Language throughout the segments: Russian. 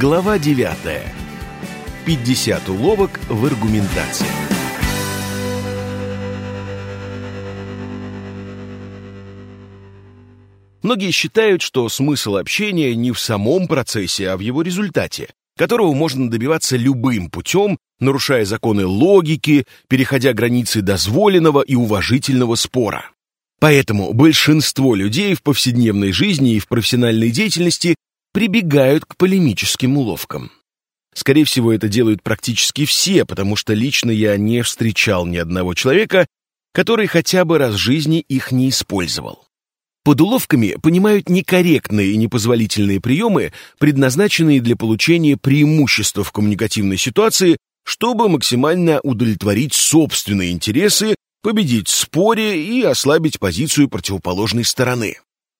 Глава 9. 50 уловок в аргументации. Многие считают, что смысл общения не в самом процессе, а в его результате, которого можно добиваться любым путем, нарушая законы логики, переходя границы дозволенного и уважительного спора. Поэтому большинство людей в повседневной жизни и в профессиональной деятельности прибегают к полемическим уловкам. Скорее всего, это делают практически все, потому что лично я не встречал ни одного человека, который хотя бы раз в жизни их не использовал. Под уловками понимают некорректные и непозволительные приемы, предназначенные для получения преимущества в коммуникативной ситуации, чтобы максимально удовлетворить собственные интересы, победить в споре и ослабить позицию противоположной стороны.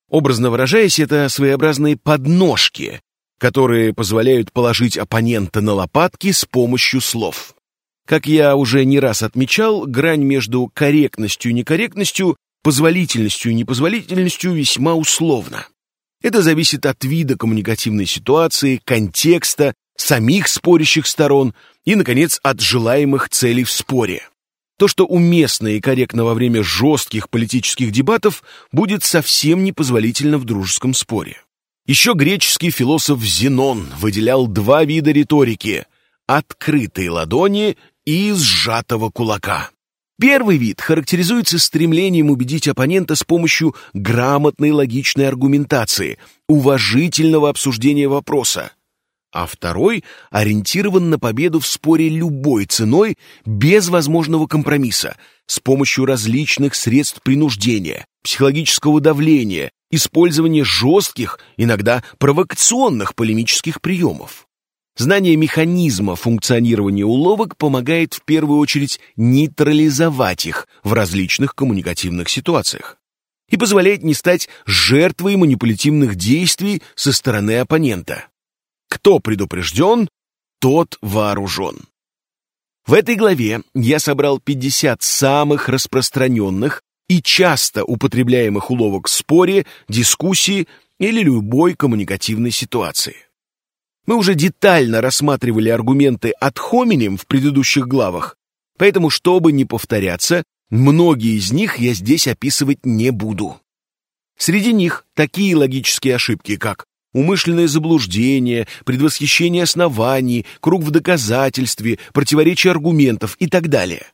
Образно выражаясь, это своеобразные подножки, которые позволяют положить оппонента на лопатки с помощью слов. Как я уже не раз отмечал, грань между корректностью и некорректностью, позволительностью и непозволительностью весьма условна. Это зависит от вида коммуникативной ситуации, контекста, самих спорящих сторон и, наконец, от желаемых целей в споре. То, что уместно и корректно во время жестких политических дебатов, будет совсем непозволительно в дружеском споре. Еще греческий философ Зенон выделял два вида риторики – открытые ладони и сжатого кулака. Первый вид характеризуется стремлением убедить оппонента с помощью грамотной логичной аргументации, уважительного обсуждения вопроса а второй ориентирован на победу в споре любой ценой, без возможного компромисса, с помощью различных средств принуждения, психологического давления, использования жестких, иногда провокационных полемических приемов. Знание механизма функционирования уловок помогает в первую очередь нейтрализовать их в различных коммуникативных ситуациях и позволяет не стать жертвой манипулятивных действий со стороны оппонента. Кто предупрежден, тот вооружен. В этой главе я собрал 50 самых распространенных и часто употребляемых уловок в споре, дискуссии или любой коммуникативной ситуации. Мы уже детально рассматривали аргументы от хоминем в предыдущих главах, поэтому, чтобы не повторяться, многие из них я здесь описывать не буду. Среди них такие логические ошибки, как умышленное заблуждение, предвосхищение оснований, круг в доказательстве, противоречие аргументов и так далее.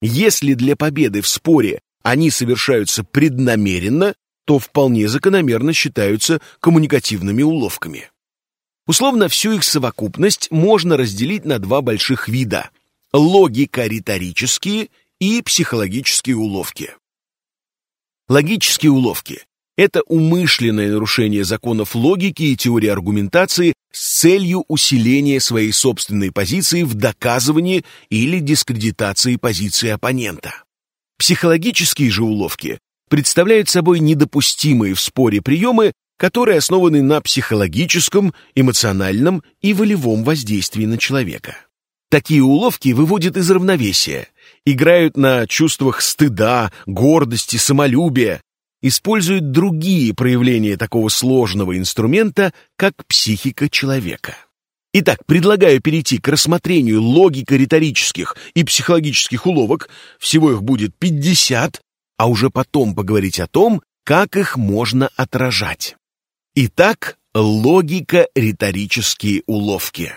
Если для победы в споре они совершаются преднамеренно, то вполне закономерно считаются коммуникативными уловками. Условно, всю их совокупность можно разделить на два больших вида – логико-риторические и психологические уловки. Логические уловки это умышленное нарушение законов логики и теории аргументации с целью усиления своей собственной позиции в доказывании или дискредитации позиции оппонента. Психологические же уловки представляют собой недопустимые в споре приемы, которые основаны на психологическом, эмоциональном и волевом воздействии на человека. Такие уловки выводят из равновесия, играют на чувствах стыда, гордости, самолюбия, используют другие проявления такого сложного инструмента, как психика человека. Итак, предлагаю перейти к рассмотрению логико-риторических и психологических уловок, всего их будет 50, а уже потом поговорить о том, как их можно отражать. Итак, логико-риторические уловки.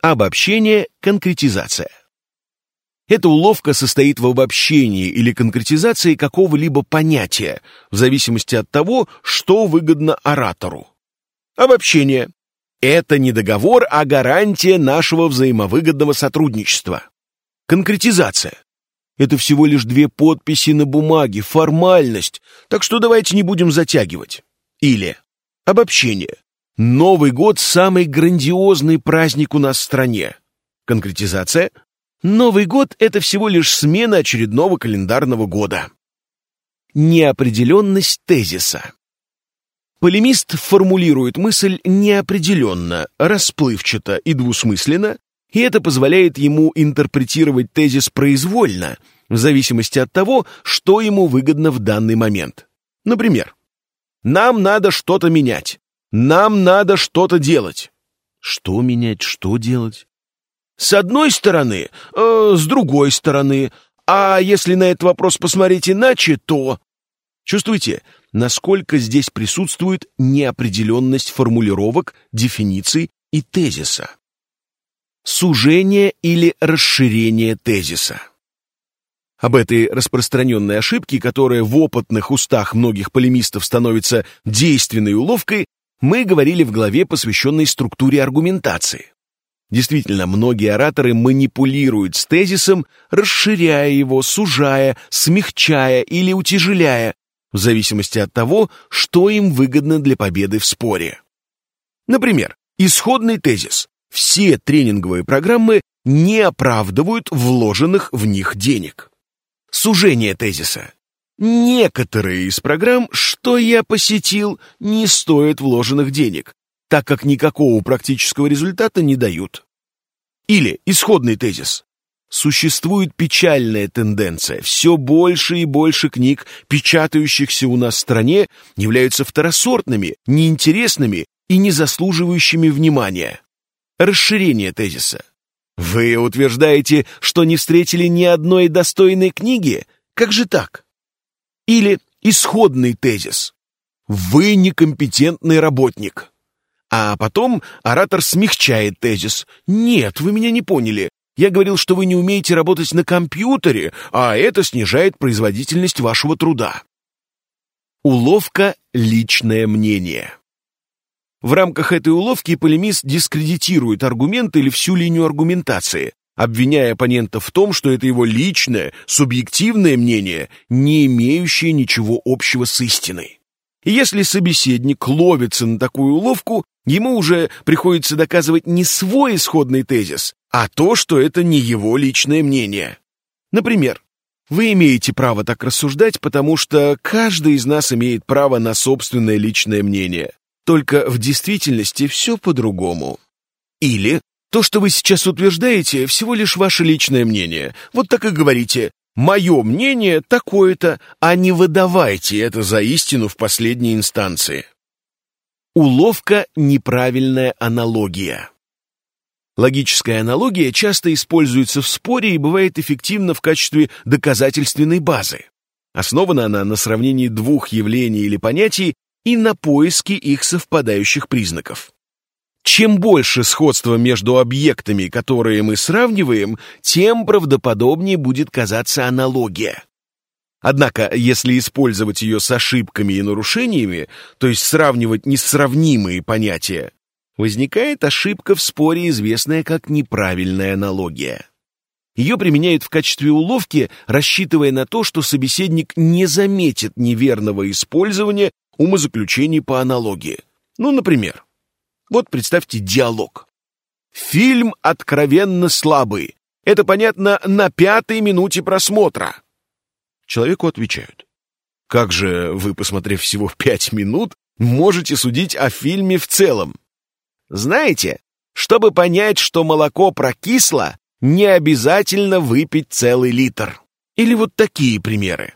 Обобщение, конкретизация. Эта уловка состоит в обобщении или конкретизации какого-либо понятия, в зависимости от того, что выгодно оратору. Обобщение. Это не договор, а гарантия нашего взаимовыгодного сотрудничества. Конкретизация. Это всего лишь две подписи на бумаге, формальность, так что давайте не будем затягивать. Или обобщение. Новый год – самый грандиозный праздник у нас в стране. Конкретизация Новый год — это всего лишь смена очередного календарного года. Неопределенность тезиса. Полемист формулирует мысль неопределенно, расплывчато и двусмысленно, и это позволяет ему интерпретировать тезис произвольно, в зависимости от того, что ему выгодно в данный момент. Например, «Нам надо что-то менять», «Нам надо что-то делать». Что менять, что делать? С одной стороны, э, с другой стороны. А если на этот вопрос посмотреть иначе, то... Чувствуете, насколько здесь присутствует неопределенность формулировок, дефиниций и тезиса? Сужение или расширение тезиса. Об этой распространенной ошибке, которая в опытных устах многих полемистов становится действенной уловкой, мы говорили в главе, посвященной структуре аргументации. Действительно, многие ораторы манипулируют с тезисом, расширяя его, сужая, смягчая или утяжеляя, в зависимости от того, что им выгодно для победы в споре. Например, исходный тезис «все тренинговые программы не оправдывают вложенных в них денег». Сужение тезиса. Некоторые из программ, что я посетил, не стоят вложенных денег, так как никакого практического результата не дают. Или исходный тезис. Существует печальная тенденция. Все больше и больше книг, печатающихся у нас в стране, являются второсортными, неинтересными и не заслуживающими внимания. Расширение тезиса. Вы утверждаете, что не встретили ни одной достойной книги? Как же так? Или исходный тезис. Вы некомпетентный работник. А потом оратор смягчает тезис. Нет, вы меня не поняли. Я говорил, что вы не умеете работать на компьютере, а это снижает производительность вашего труда. Уловка «личное мнение». В рамках этой уловки полемист дискредитирует аргумент или всю линию аргументации, обвиняя оппонента в том, что это его личное, субъективное мнение, не имеющее ничего общего с истиной. И если собеседник ловится на такую уловку, ему уже приходится доказывать не свой исходный тезис, а то, что это не его личное мнение. Например, вы имеете право так рассуждать, потому что каждый из нас имеет право на собственное личное мнение. Только в действительности все по-другому. Или то, что вы сейчас утверждаете, всего лишь ваше личное мнение. Вот так и говорите. Мое мнение такое-то, а не выдавайте это за истину в последней инстанции. Уловка «неправильная аналогия». Логическая аналогия часто используется в споре и бывает эффективна в качестве доказательственной базы. Основана она на сравнении двух явлений или понятий и на поиске их совпадающих признаков. Чем больше сходства между объектами, которые мы сравниваем, тем правдоподобнее будет казаться аналогия. Однако, если использовать ее с ошибками и нарушениями, то есть сравнивать несравнимые понятия, возникает ошибка в споре, известная как неправильная аналогия. Ее применяют в качестве уловки, рассчитывая на то, что собеседник не заметит неверного использования умозаключений по аналогии. Ну, например, вот представьте диалог. Фильм откровенно слабый. Это понятно на пятой минуте просмотра. Человеку отвечают. Как же вы, посмотрев всего пять минут, можете судить о фильме в целом? Знаете, чтобы понять, что молоко прокисло, не обязательно выпить целый литр. Или вот такие примеры.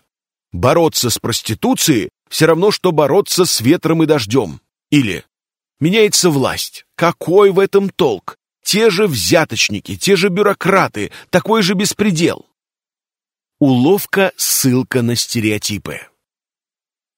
Бороться с проституцией все равно, что бороться с ветром и дождем. Или меняется власть. Какой в этом толк? Те же взяточники, те же бюрократы, такой же беспредел. Уловка ссылка на стереотипы.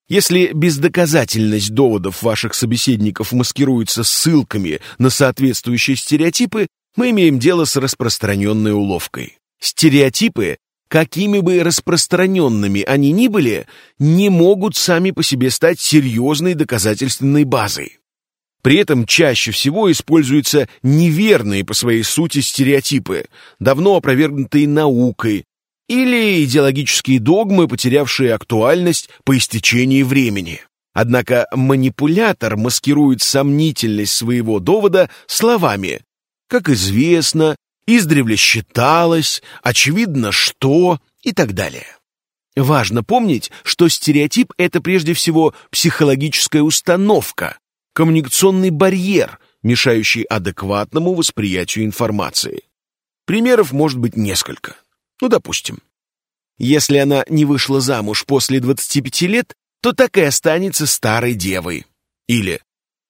Если бездоказательность доводов ваших собеседников маскируется ссылками на соответствующие стереотипы, мы имеем дело с распространенной уловкой. Стереотипы какими бы распространенными они ни были, не могут сами по себе стать серьезной доказательственной базой. При этом чаще всего используются неверные по своей сути стереотипы, давно опровергнутые наукой, или идеологические догмы, потерявшие актуальность по истечении времени. Однако манипулятор маскирует сомнительность своего довода словами «как известно», издревле считалось, очевидно что и так далее. Важно помнить, что стереотип — это прежде всего психологическая установка, коммуникационный барьер, мешающий адекватному восприятию информации. Примеров может быть несколько. Ну, допустим, если она не вышла замуж после 25 лет, то так и останется старой девой. Или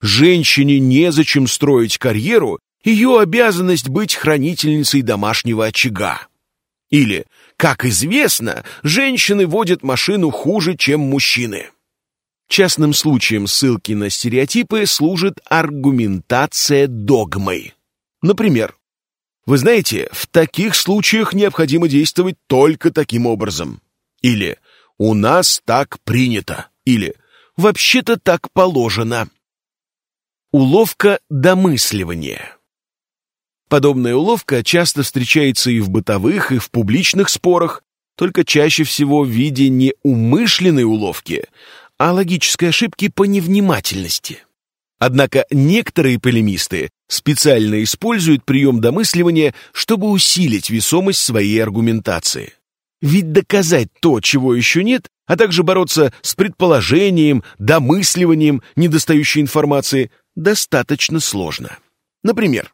женщине незачем строить карьеру, ее обязанность быть хранительницей домашнего очага. Или, как известно, женщины водят машину хуже, чем мужчины. Частным случаем ссылки на стереотипы служит аргументация догмой. Например, вы знаете, в таких случаях необходимо действовать только таким образом. Или «У нас так принято». Или «Вообще-то так положено». Уловка домысливания. Подобная уловка часто встречается и в бытовых, и в публичных спорах, только чаще всего в виде не умышленной уловки, а логической ошибки по невнимательности. Однако некоторые полемисты специально используют прием домысливания, чтобы усилить весомость своей аргументации. Ведь доказать то, чего еще нет, а также бороться с предположением, домысливанием недостающей информации достаточно сложно. Например,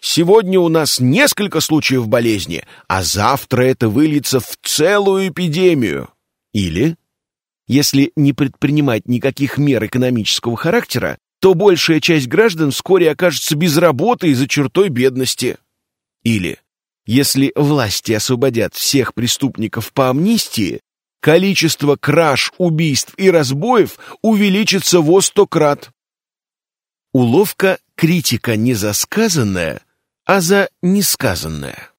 Сегодня у нас несколько случаев болезни, а завтра это выльется в целую эпидемию. Или, если не предпринимать никаких мер экономического характера, то большая часть граждан вскоре окажется без работы из-за чертой бедности. Или, если власти освободят всех преступников по амнистии, количество краж, убийств и разбоев увеличится во сто крат. Уловка критика незасказанная а за несказанное.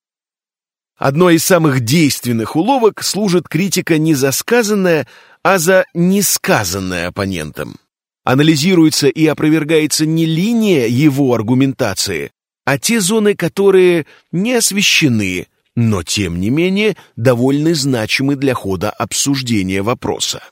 Одной из самых действенных уловок служит критика не за сказанное, а за несказанное оппонентом. Анализируется и опровергается не линия его аргументации, а те зоны, которые не освещены, но тем не менее довольно значимы для хода обсуждения вопроса.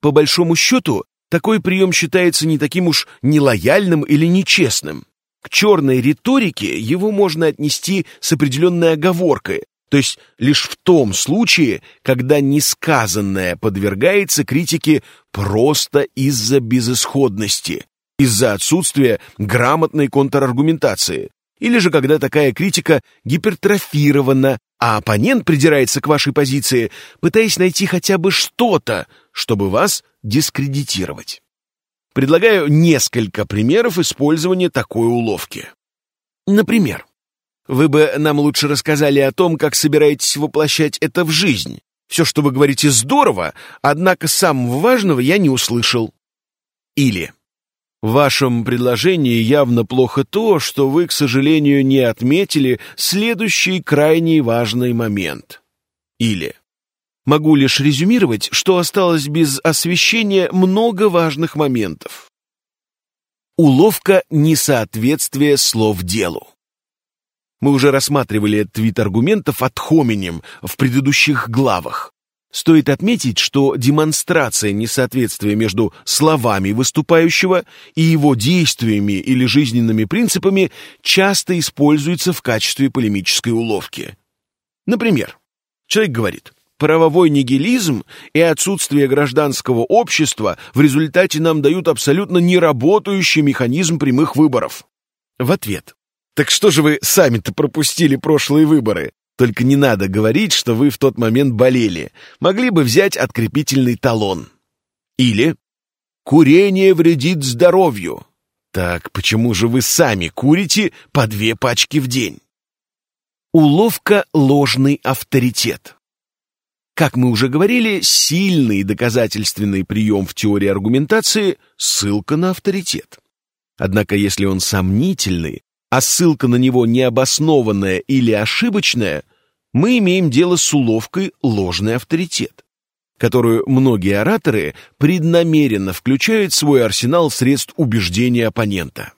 По большому счету, такой прием считается не таким уж нелояльным или нечестным. К черной риторике его можно отнести с определенной оговоркой, то есть лишь в том случае, когда несказанное подвергается критике просто из-за безысходности, из-за отсутствия грамотной контраргументации, или же когда такая критика гипертрофирована, а оппонент придирается к вашей позиции, пытаясь найти хотя бы что-то, чтобы вас дискредитировать. Предлагаю несколько примеров использования такой уловки. Например, вы бы нам лучше рассказали о том, как собираетесь воплощать это в жизнь. Все, что вы говорите, здорово, однако самого важного я не услышал. Или в вашем предложении явно плохо то, что вы, к сожалению, не отметили следующий крайне важный момент. Или Могу лишь резюмировать, что осталось без освещения много важных моментов. Уловка несоответствия слов делу. Мы уже рассматривали этот вид аргументов от хоминем в предыдущих главах. Стоит отметить, что демонстрация несоответствия между словами выступающего и его действиями или жизненными принципами часто используется в качестве полемической уловки. Например, человек говорит Правовой нигилизм и отсутствие гражданского общества в результате нам дают абсолютно неработающий механизм прямых выборов. В ответ. Так что же вы сами-то пропустили прошлые выборы? Только не надо говорить, что вы в тот момент болели. Могли бы взять открепительный талон. Или «Курение вредит здоровью». Так почему же вы сами курите по две пачки в день? Уловка «ложный авторитет». Как мы уже говорили, сильный доказательственный прием в теории аргументации – ссылка на авторитет. Однако если он сомнительный, а ссылка на него необоснованная или ошибочная, мы имеем дело с уловкой «ложный авторитет», которую многие ораторы преднамеренно включают в свой арсенал средств убеждения оппонента.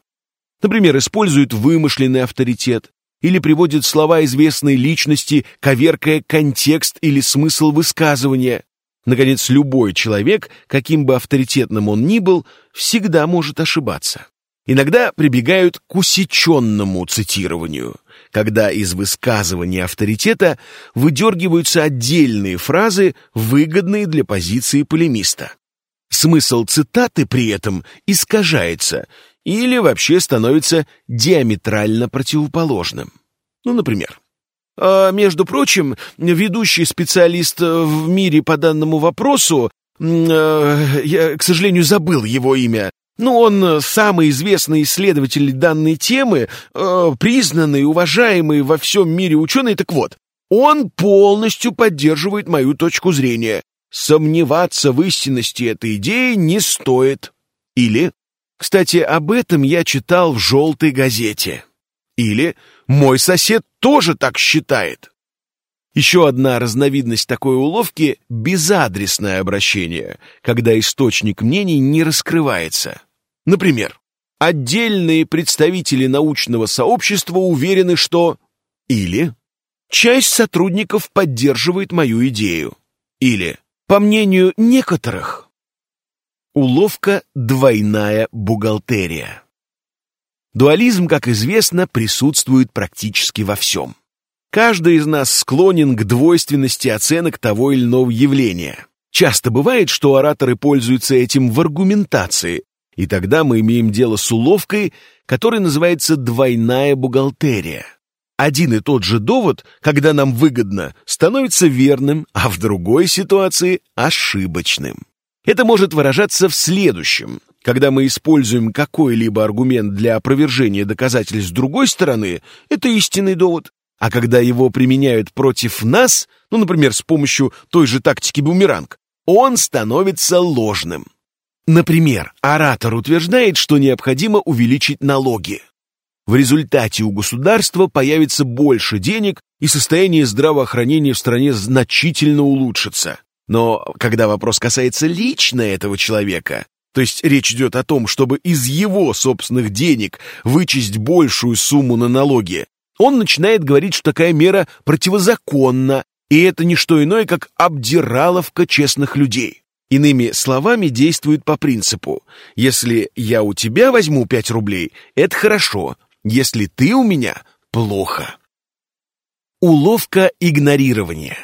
Например, используют вымышленный авторитет, или приводит слова известной личности, коверкая контекст или смысл высказывания. Наконец, любой человек, каким бы авторитетным он ни был, всегда может ошибаться. Иногда прибегают к усеченному цитированию, когда из высказывания авторитета выдергиваются отдельные фразы, выгодные для позиции полемиста. Смысл цитаты при этом искажается, или вообще становится диаметрально противоположным. Ну, например, а, между прочим, ведущий специалист в мире по данному вопросу, э, я, к сожалению, забыл его имя, Ну, он самый известный исследователь данной темы, э, признанный, уважаемый во всем мире ученый. Так вот, он полностью поддерживает мою точку зрения. Сомневаться в истинности этой идеи не стоит. Или, кстати, об этом я читал в «желтой газете». Или «мой сосед тоже так считает». Еще одна разновидность такой уловки – безадресное обращение, когда источник мнений не раскрывается. Например, отдельные представители научного сообщества уверены, что... Или часть сотрудников поддерживает мою идею. Или, по мнению некоторых, уловка «двойная бухгалтерия». Дуализм, как известно, присутствует практически во всем. Каждый из нас склонен к двойственности оценок того или иного явления. Часто бывает, что ораторы пользуются этим в аргументации, и тогда мы имеем дело с уловкой, которая называется двойная бухгалтерия. Один и тот же довод, когда нам выгодно, становится верным, а в другой ситуации – ошибочным. Это может выражаться в следующем. Когда мы используем какой-либо аргумент для опровержения доказательств другой стороны, это истинный довод. А когда его применяют против нас, ну, например, с помощью той же тактики бумеранг, он становится ложным. Например, оратор утверждает, что необходимо увеличить налоги. В результате у государства появится больше денег, и состояние здравоохранения в стране значительно улучшится. Но когда вопрос касается лично этого человека, то есть речь идет о том, чтобы из его собственных денег вычесть большую сумму на налоги, он начинает говорить, что такая мера противозаконна, и это не что иное, как обдираловка честных людей. Иными словами, действует по принципу «если я у тебя возьму 5 рублей, это хорошо, если ты у меня – плохо». Уловка игнорирования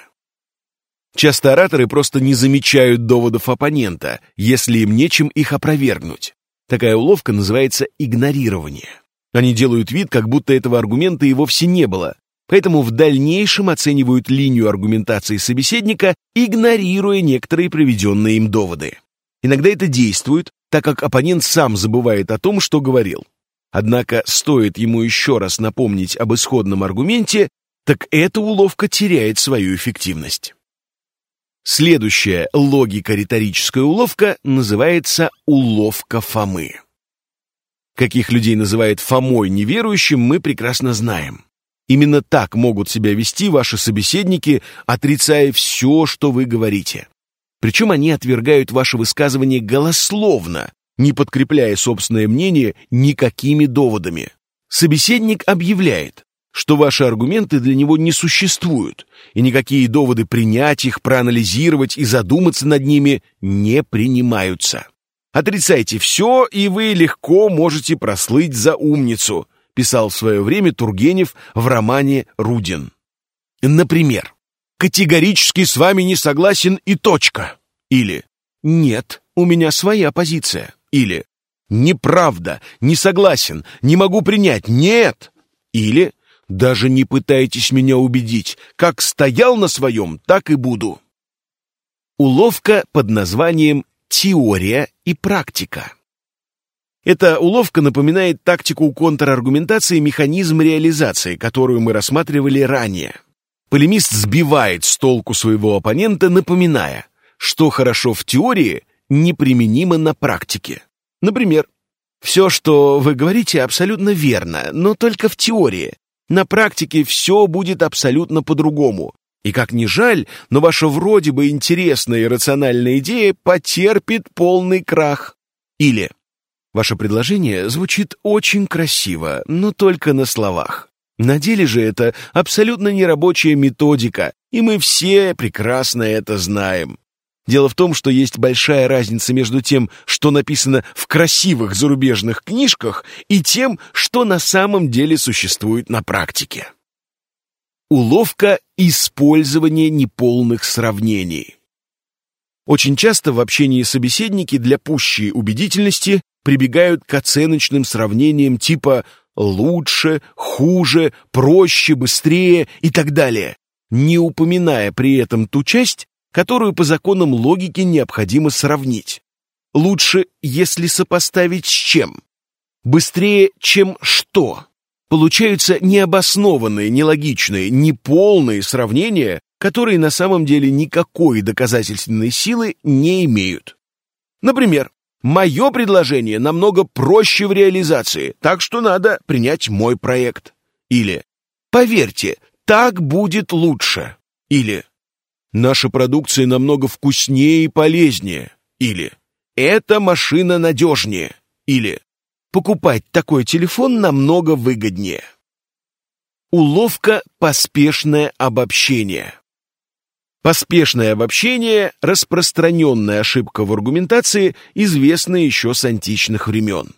Часто ораторы просто не замечают доводов оппонента, если им нечем их опровергнуть. Такая уловка называется игнорирование. Они делают вид, как будто этого аргумента и вовсе не было, поэтому в дальнейшем оценивают линию аргументации собеседника, игнорируя некоторые приведенные им доводы. Иногда это действует, так как оппонент сам забывает о том, что говорил. Однако стоит ему еще раз напомнить об исходном аргументе, так эта уловка теряет свою эффективность. Следующая логико-риторическая уловка называется уловка Фомы. Каких людей называют Фомой неверующим, мы прекрасно знаем. Именно так могут себя вести ваши собеседники, отрицая все, что вы говорите. Причем они отвергают ваше высказывание голословно, не подкрепляя собственное мнение никакими доводами. Собеседник объявляет, что ваши аргументы для него не существуют, и никакие доводы принять их, проанализировать и задуматься над ними не принимаются. Отрицайте все, и вы легко можете прослыть за умницу, писал в свое время Тургенев в романе «Рудин». Например, «Категорически с вами не согласен и точка». Или «Нет, у меня своя позиция». Или «Неправда, не согласен, не могу принять, нет». Или «Даже не пытайтесь меня убедить, как стоял на своем, так и буду». Уловка под названием теория и практика. Эта уловка напоминает тактику контраргументации механизм реализации, которую мы рассматривали ранее. Полемист сбивает с толку своего оппонента, напоминая, что хорошо в теории, неприменимо на практике. Например, «Все, что вы говорите, абсолютно верно, но только в теории. На практике все будет абсолютно по-другому. И как ни жаль, но ваша вроде бы интересная и рациональная идея потерпит полный крах. Или ваше предложение звучит очень красиво, но только на словах. На деле же это абсолютно нерабочая методика, и мы все прекрасно это знаем. Дело в том, что есть большая разница между тем, что написано в красивых зарубежных книжках, и тем, что на самом деле существует на практике. Уловка использования неполных сравнений. Очень часто в общении собеседники для пущей убедительности прибегают к оценочным сравнениям типа «лучше», «хуже», «проще», «быстрее» и так далее, не упоминая при этом ту часть, которую по законам логики необходимо сравнить. лучше, если сопоставить с чем? Быстрее, чем что? Получаются необоснованные, нелогичные, неполные сравнения, которые на самом деле никакой доказательственной силы не имеют. Например, мое предложение намного проще в реализации, так что надо принять мой проект. Или «Поверьте, так будет лучше». Или «Наша продукция намного вкуснее и полезнее». Или «Эта машина надежнее». Или «Покупать такой телефон намного выгоднее». Уловка «Поспешное обобщение». Поспешное обобщение – распространенная ошибка в аргументации, известная еще с античных времен.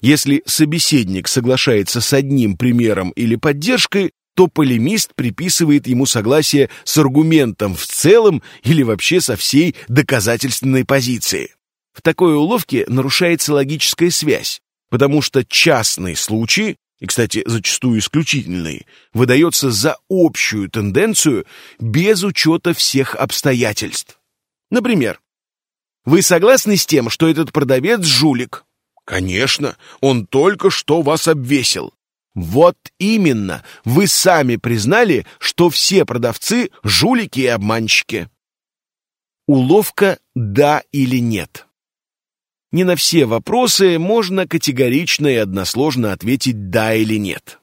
Если собеседник соглашается с одним примером или поддержкой, то полемист приписывает ему согласие с аргументом в целом или вообще со всей доказательственной позицией. В такой уловке нарушается логическая связь, потому что частный случай и, кстати, зачастую исключительный, выдается за общую тенденцию без учета всех обстоятельств. Например, вы согласны с тем, что этот продавец жулик? Конечно, он только что вас обвесил. Вот именно, вы сами признали, что все продавцы жулики и обманщики. Уловка «да» или «нет». Не на все вопросы можно категорично и односложно ответить «да» или «нет».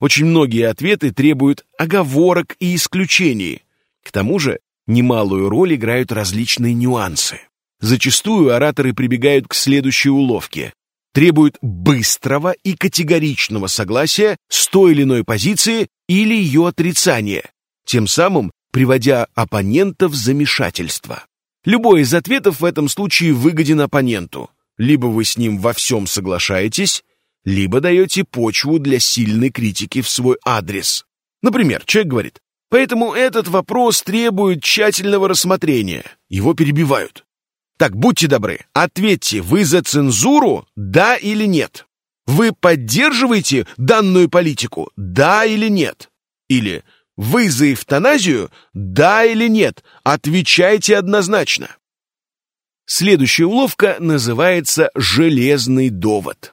Очень многие ответы требуют оговорок и исключений. К тому же немалую роль играют различные нюансы. Зачастую ораторы прибегают к следующей уловке. Требуют быстрого и категоричного согласия с той или иной позиции или ее отрицания, тем самым приводя оппонента в замешательство. Любой из ответов в этом случае выгоден оппоненту. Либо вы с ним во всем соглашаетесь, либо даете почву для сильной критики в свой адрес. Например, человек говорит, поэтому этот вопрос требует тщательного рассмотрения. Его перебивают. Так, будьте добры, ответьте, вы за цензуру, да или нет? Вы поддерживаете данную политику, да или нет? Или вы за эвтаназию? Да или нет? Отвечайте однозначно. Следующая уловка называется «железный довод».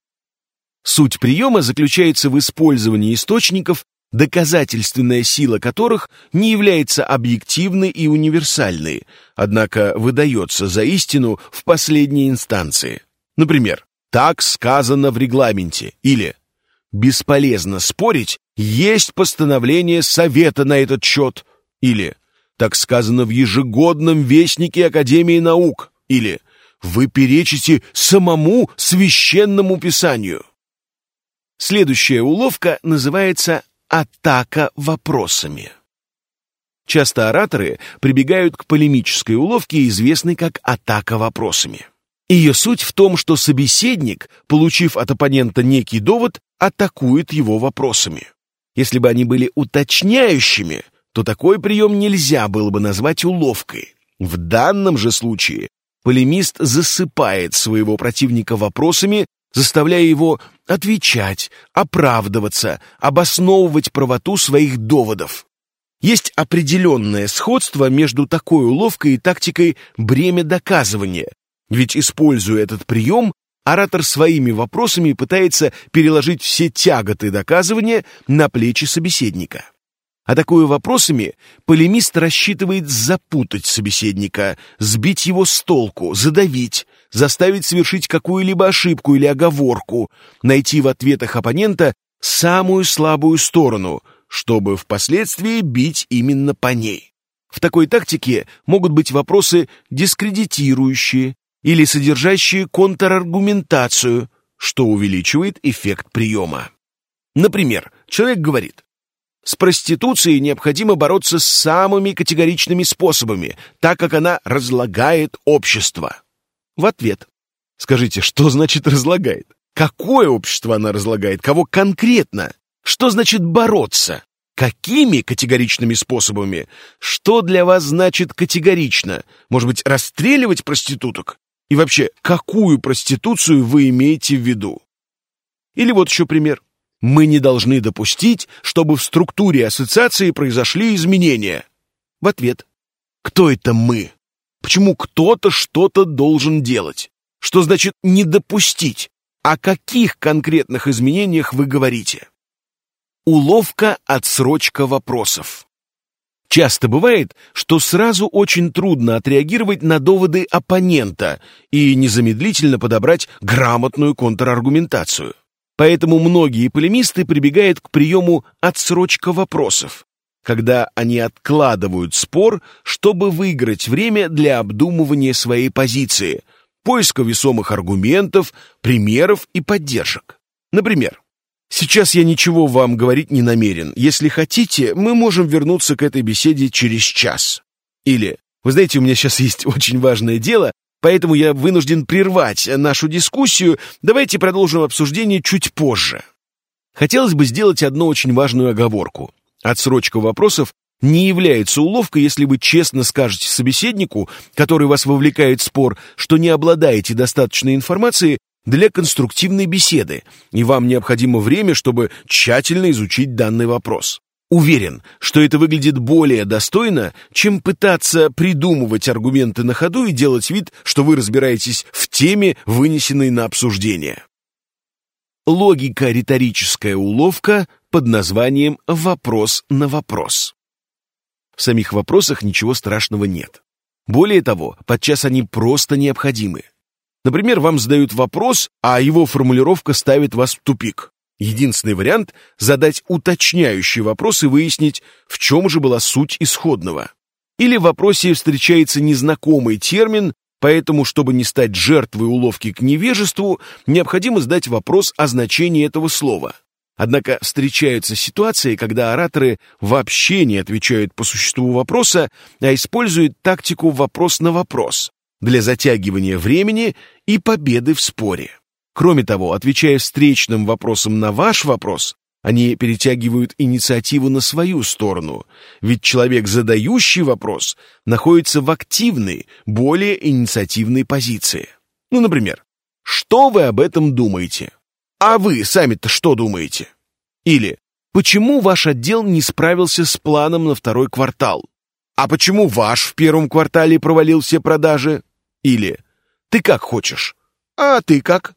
Суть приема заключается в использовании источников, доказательственная сила которых не является объективной и универсальной, однако выдается за истину в последней инстанции. Например, «так сказано в регламенте» или «бесполезно спорить, есть постановление Совета на этот счет» или «так сказано в ежегодном вестнике Академии наук» или «вы перечите самому священному писанию». Следующая уловка называется «атака вопросами». Часто ораторы прибегают к полемической уловке, известной как «атака вопросами». Ее суть в том, что собеседник, получив от оппонента некий довод, атакует его вопросами. Если бы они были уточняющими, то такой прием нельзя было бы назвать уловкой. В данном же случае полемист засыпает своего противника вопросами, заставляя его отвечать, оправдываться, обосновывать правоту своих доводов. Есть определенное сходство между такой уловкой и тактикой бремя доказывания, ведь, используя этот прием, Оратор своими вопросами пытается переложить все тяготы доказывания на плечи собеседника. Атакуя вопросами, полемист рассчитывает запутать собеседника, сбить его с толку, задавить, заставить совершить какую-либо ошибку или оговорку, найти в ответах оппонента самую слабую сторону, чтобы впоследствии бить именно по ней. В такой тактике могут быть вопросы дискредитирующие, или содержащие контраргументацию, что увеличивает эффект приема. Например, человек говорит, с проституцией необходимо бороться самыми категоричными способами, так как она разлагает общество. В ответ. Скажите, что значит разлагает? Какое общество она разлагает? Кого конкретно? Что значит бороться? Какими категоричными способами? Что для вас значит категорично? Может быть, расстреливать проституток? И вообще, какую проституцию вы имеете в виду? Или вот еще пример. Мы не должны допустить, чтобы в структуре ассоциации произошли изменения. В ответ. Кто это мы? Почему кто-то что-то должен делать? Что значит «не допустить»? О каких конкретных изменениях вы говорите? Уловка отсрочка вопросов. Часто бывает, что сразу очень трудно отреагировать на доводы оппонента и незамедлительно подобрать грамотную контраргументацию. Поэтому многие полемисты прибегают к приему отсрочка вопросов, когда они откладывают спор, чтобы выиграть время для обдумывания своей позиции, поиска весомых аргументов, примеров и поддержек. Например, Сейчас я ничего вам говорить не намерен. Если хотите, мы можем вернуться к этой беседе через час. Или, вы знаете, у меня сейчас есть очень важное дело, поэтому я вынужден прервать нашу дискуссию. Давайте продолжим обсуждение чуть позже. Хотелось бы сделать одну очень важную оговорку. Отсрочка вопросов не является уловкой, если вы честно скажете собеседнику, который вас вовлекает в спор, что не обладаете достаточной информацией, для конструктивной беседы, и вам необходимо время, чтобы тщательно изучить данный вопрос. Уверен, что это выглядит более достойно, чем пытаться придумывать аргументы на ходу и делать вид, что вы разбираетесь в теме, вынесенной на обсуждение. Логика-риторическая уловка под названием «вопрос на вопрос». В самих вопросах ничего страшного нет. Более того, подчас они просто необходимы. Например, вам задают вопрос, а его формулировка ставит вас в тупик. Единственный вариант — задать уточняющий вопрос и выяснить, в чем же была суть исходного. Или в вопросе встречается незнакомый термин, поэтому, чтобы не стать жертвой уловки к невежеству, необходимо задать вопрос о значении этого слова. Однако встречаются ситуации, когда ораторы вообще не отвечают по существу вопроса, а используют тактику «вопрос на вопрос» для затягивания времени и победы в споре. Кроме того, отвечая встречным вопросом на ваш вопрос, они перетягивают инициативу на свою сторону, ведь человек, задающий вопрос, находится в активной, более инициативной позиции. Ну, например, «Что вы об этом думаете?» «А вы сами-то что думаете?» Или «Почему ваш отдел не справился с планом на второй квартал?» «А почему ваш в первом квартале провалил все продажи?» Или «Ты как хочешь?» «А ты как?»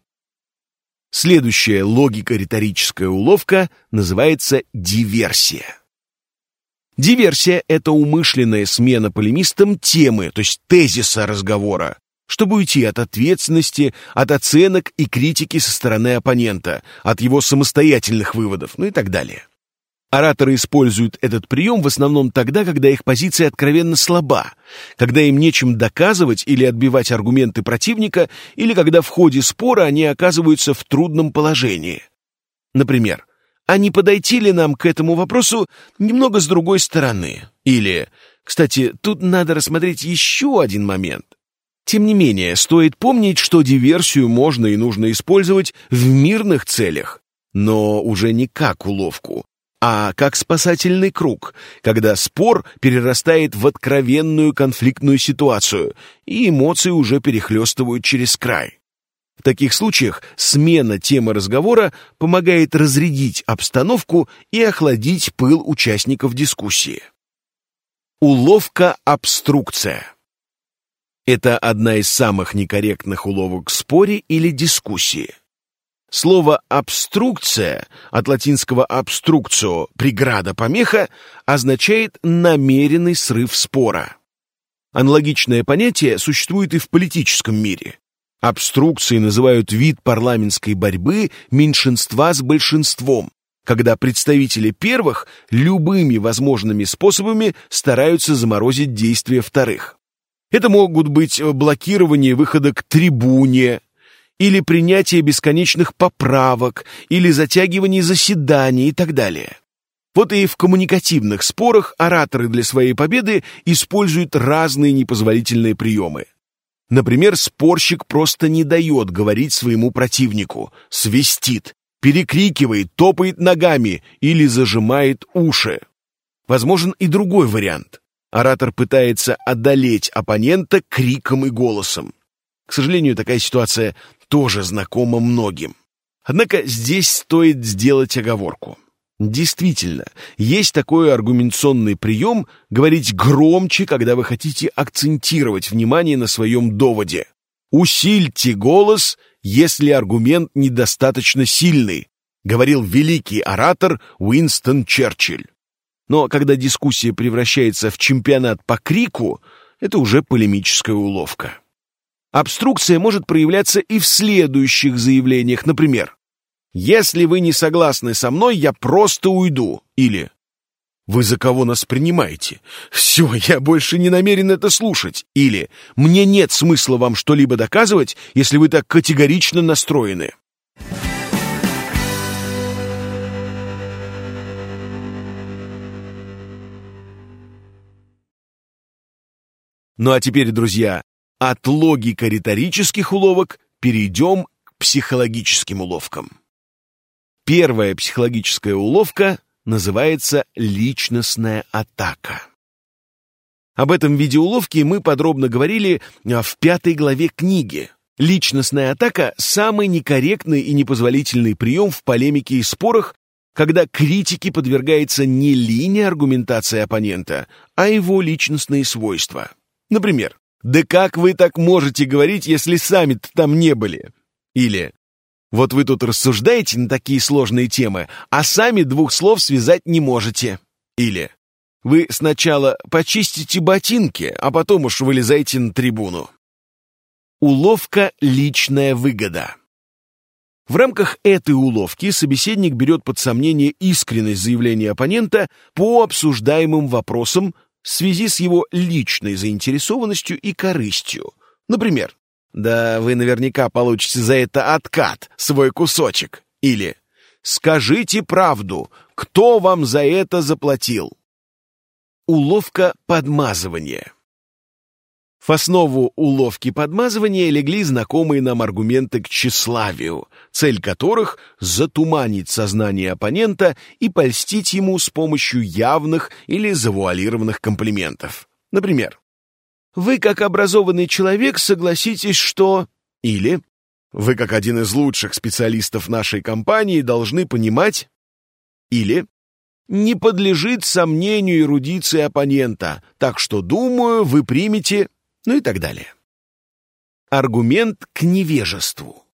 Следующая логико-риторическая уловка называется диверсия. Диверсия — это умышленная смена полемистом темы, то есть тезиса разговора, чтобы уйти от ответственности, от оценок и критики со стороны оппонента, от его самостоятельных выводов, ну и так далее. Ораторы используют этот прием в основном тогда, когда их позиция откровенно слаба, когда им нечем доказывать или отбивать аргументы противника, или когда в ходе спора они оказываются в трудном положении. Например, а не подойти ли нам к этому вопросу немного с другой стороны? Или, кстати, тут надо рассмотреть еще один момент. Тем не менее, стоит помнить, что диверсию можно и нужно использовать в мирных целях, но уже не как уловку, а как спасательный круг, когда спор перерастает в откровенную конфликтную ситуацию, и эмоции уже перехлестывают через край. В таких случаях смена темы разговора помогает разрядить обстановку и охладить пыл участников дискуссии. Уловка-обструкция. Это одна из самых некорректных уловок в споре или дискуссии. Слово «обструкция» от латинского «обструкцио» — «преграда, помеха» означает «намеренный срыв спора». Аналогичное понятие существует и в политическом мире. Обструкцией называют вид парламентской борьбы меньшинства с большинством, когда представители первых любыми возможными способами стараются заморозить действия вторых. Это могут быть блокирование выхода к трибуне, или принятие бесконечных поправок, или затягивание заседаний и так далее. Вот и в коммуникативных спорах ораторы для своей победы используют разные непозволительные приемы. Например, спорщик просто не дает говорить своему противнику, свистит, перекрикивает, топает ногами или зажимает уши. Возможен и другой вариант. Оратор пытается одолеть оппонента криком и голосом. К сожалению, такая ситуация тоже знакома многим. Однако здесь стоит сделать оговорку. Действительно, есть такой аргументационный прием говорить громче, когда вы хотите акцентировать внимание на своем доводе. «Усильте голос, если аргумент недостаточно сильный», говорил великий оратор Уинстон Черчилль. Но когда дискуссия превращается в чемпионат по крику, это уже полемическая уловка. Обструкция может проявляться и в следующих заявлениях, например, «Если вы не согласны со мной, я просто уйду» или «Вы за кого нас принимаете? Все, я больше не намерен это слушать» или «Мне нет смысла вам что-либо доказывать, если вы так категорично настроены». Ну а теперь, друзья, от логико-риторических уловок перейдем к психологическим уловкам. Первая психологическая уловка называется личностная атака. Об этом виде уловки мы подробно говорили а, в пятой главе книги. Личностная атака – самый некорректный и непозволительный прием в полемике и спорах, когда критике подвергается не линия аргументации оппонента, а его личностные свойства. Например, «Да как вы так можете говорить, если сами-то там не были?» Или «Вот вы тут рассуждаете на такие сложные темы, а сами двух слов связать не можете». Или «Вы сначала почистите ботинки, а потом уж вылезайте на трибуну». Уловка «личная выгода». В рамках этой уловки собеседник берет под сомнение искренность заявления оппонента по обсуждаемым вопросам в связи с его личной заинтересованностью и корыстью. Например, «Да вы наверняка получите за это откат, свой кусочек». Или «Скажите правду, кто вам за это заплатил?» Уловка подмазывания. В основу уловки подмазывания легли знакомые нам аргументы к тщеславию, цель которых — затуманить сознание оппонента и польстить ему с помощью явных или завуалированных комплиментов. Например, «Вы, как образованный человек, согласитесь, что...» Или «Вы, как один из лучших специалистов нашей компании, должны понимать...» Или «Не подлежит сомнению эрудиции оппонента, так что, думаю, вы примете...» ну и так далее. Аргумент к невежеству.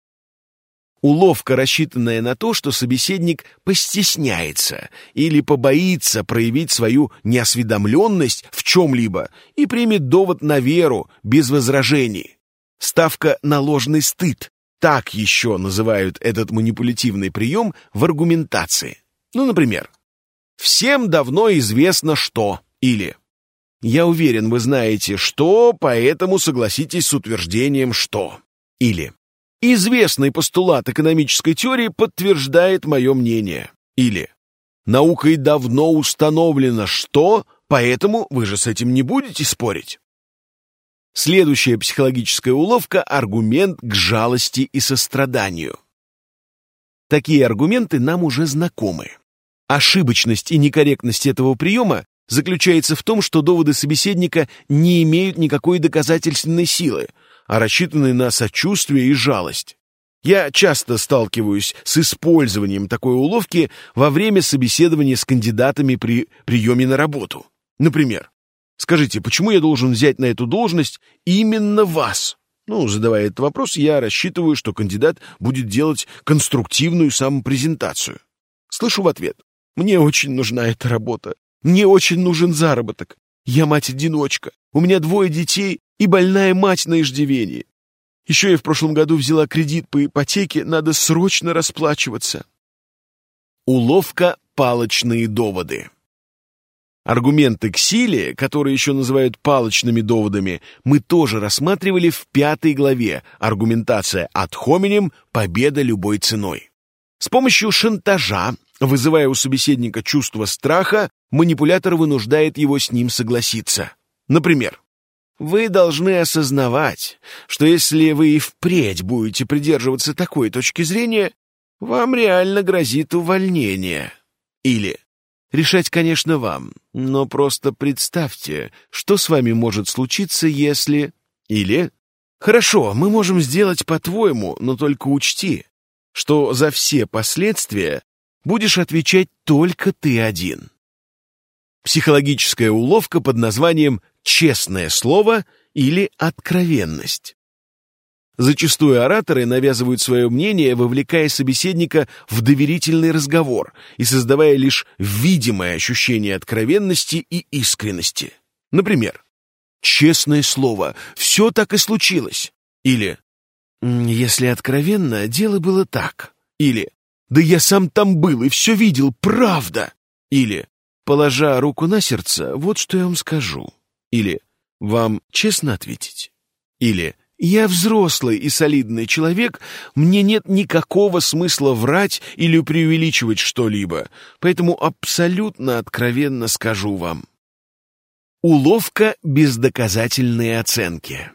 Уловка, рассчитанная на то, что собеседник постесняется или побоится проявить свою неосведомленность в чем-либо и примет довод на веру, без возражений. Ставка на ложный стыд. Так еще называют этот манипулятивный прием в аргументации. Ну, например, «Всем давно известно, что» или я уверен, вы знаете, что, поэтому согласитесь с утверждением «что». Или «Известный постулат экономической теории подтверждает мое мнение». Или «Наукой давно установлено, что, поэтому вы же с этим не будете спорить». Следующая психологическая уловка – аргумент к жалости и состраданию. Такие аргументы нам уже знакомы. Ошибочность и некорректность этого приема заключается в том, что доводы собеседника не имеют никакой доказательственной силы, а рассчитаны на сочувствие и жалость. Я часто сталкиваюсь с использованием такой уловки во время собеседования с кандидатами при приеме на работу. Например, «Скажите, почему я должен взять на эту должность именно вас?» Ну, задавая этот вопрос, я рассчитываю, что кандидат будет делать конструктивную самопрезентацию. Слышу в ответ. «Мне очень нужна эта работа. Мне очень нужен заработок. Я мать-одиночка. У меня двое детей и больная мать на иждивении. Еще я в прошлом году взяла кредит по ипотеке, надо срочно расплачиваться. Уловка «палочные доводы». Аргументы к силе, которые еще называют палочными доводами, мы тоже рассматривали в пятой главе «Аргументация от хоминем. Победа любой ценой». С помощью шантажа, вызывая у собеседника чувство страха, манипулятор вынуждает его с ним согласиться. Например, вы должны осознавать, что если вы и впредь будете придерживаться такой точки зрения, вам реально грозит увольнение. Или решать, конечно, вам, но просто представьте, что с вами может случиться, если... Или хорошо, мы можем сделать по-твоему, но только учти, что за все последствия будешь отвечать только ты один. Психологическая уловка под названием «честное слово» или «откровенность». Зачастую ораторы навязывают свое мнение, вовлекая собеседника в доверительный разговор и создавая лишь видимое ощущение откровенности и искренности. Например, «Честное слово, все так и случилось». Или «Если откровенно, дело было так». Или «Да я сам там был и все видел, правда». Или «Положа руку на сердце, вот что я вам скажу». Или «Вам честно ответить». Или я взрослый и солидный человек, мне нет никакого смысла врать или преувеличивать что-либо, поэтому абсолютно откровенно скажу вам. Уловка бездоказательной оценки.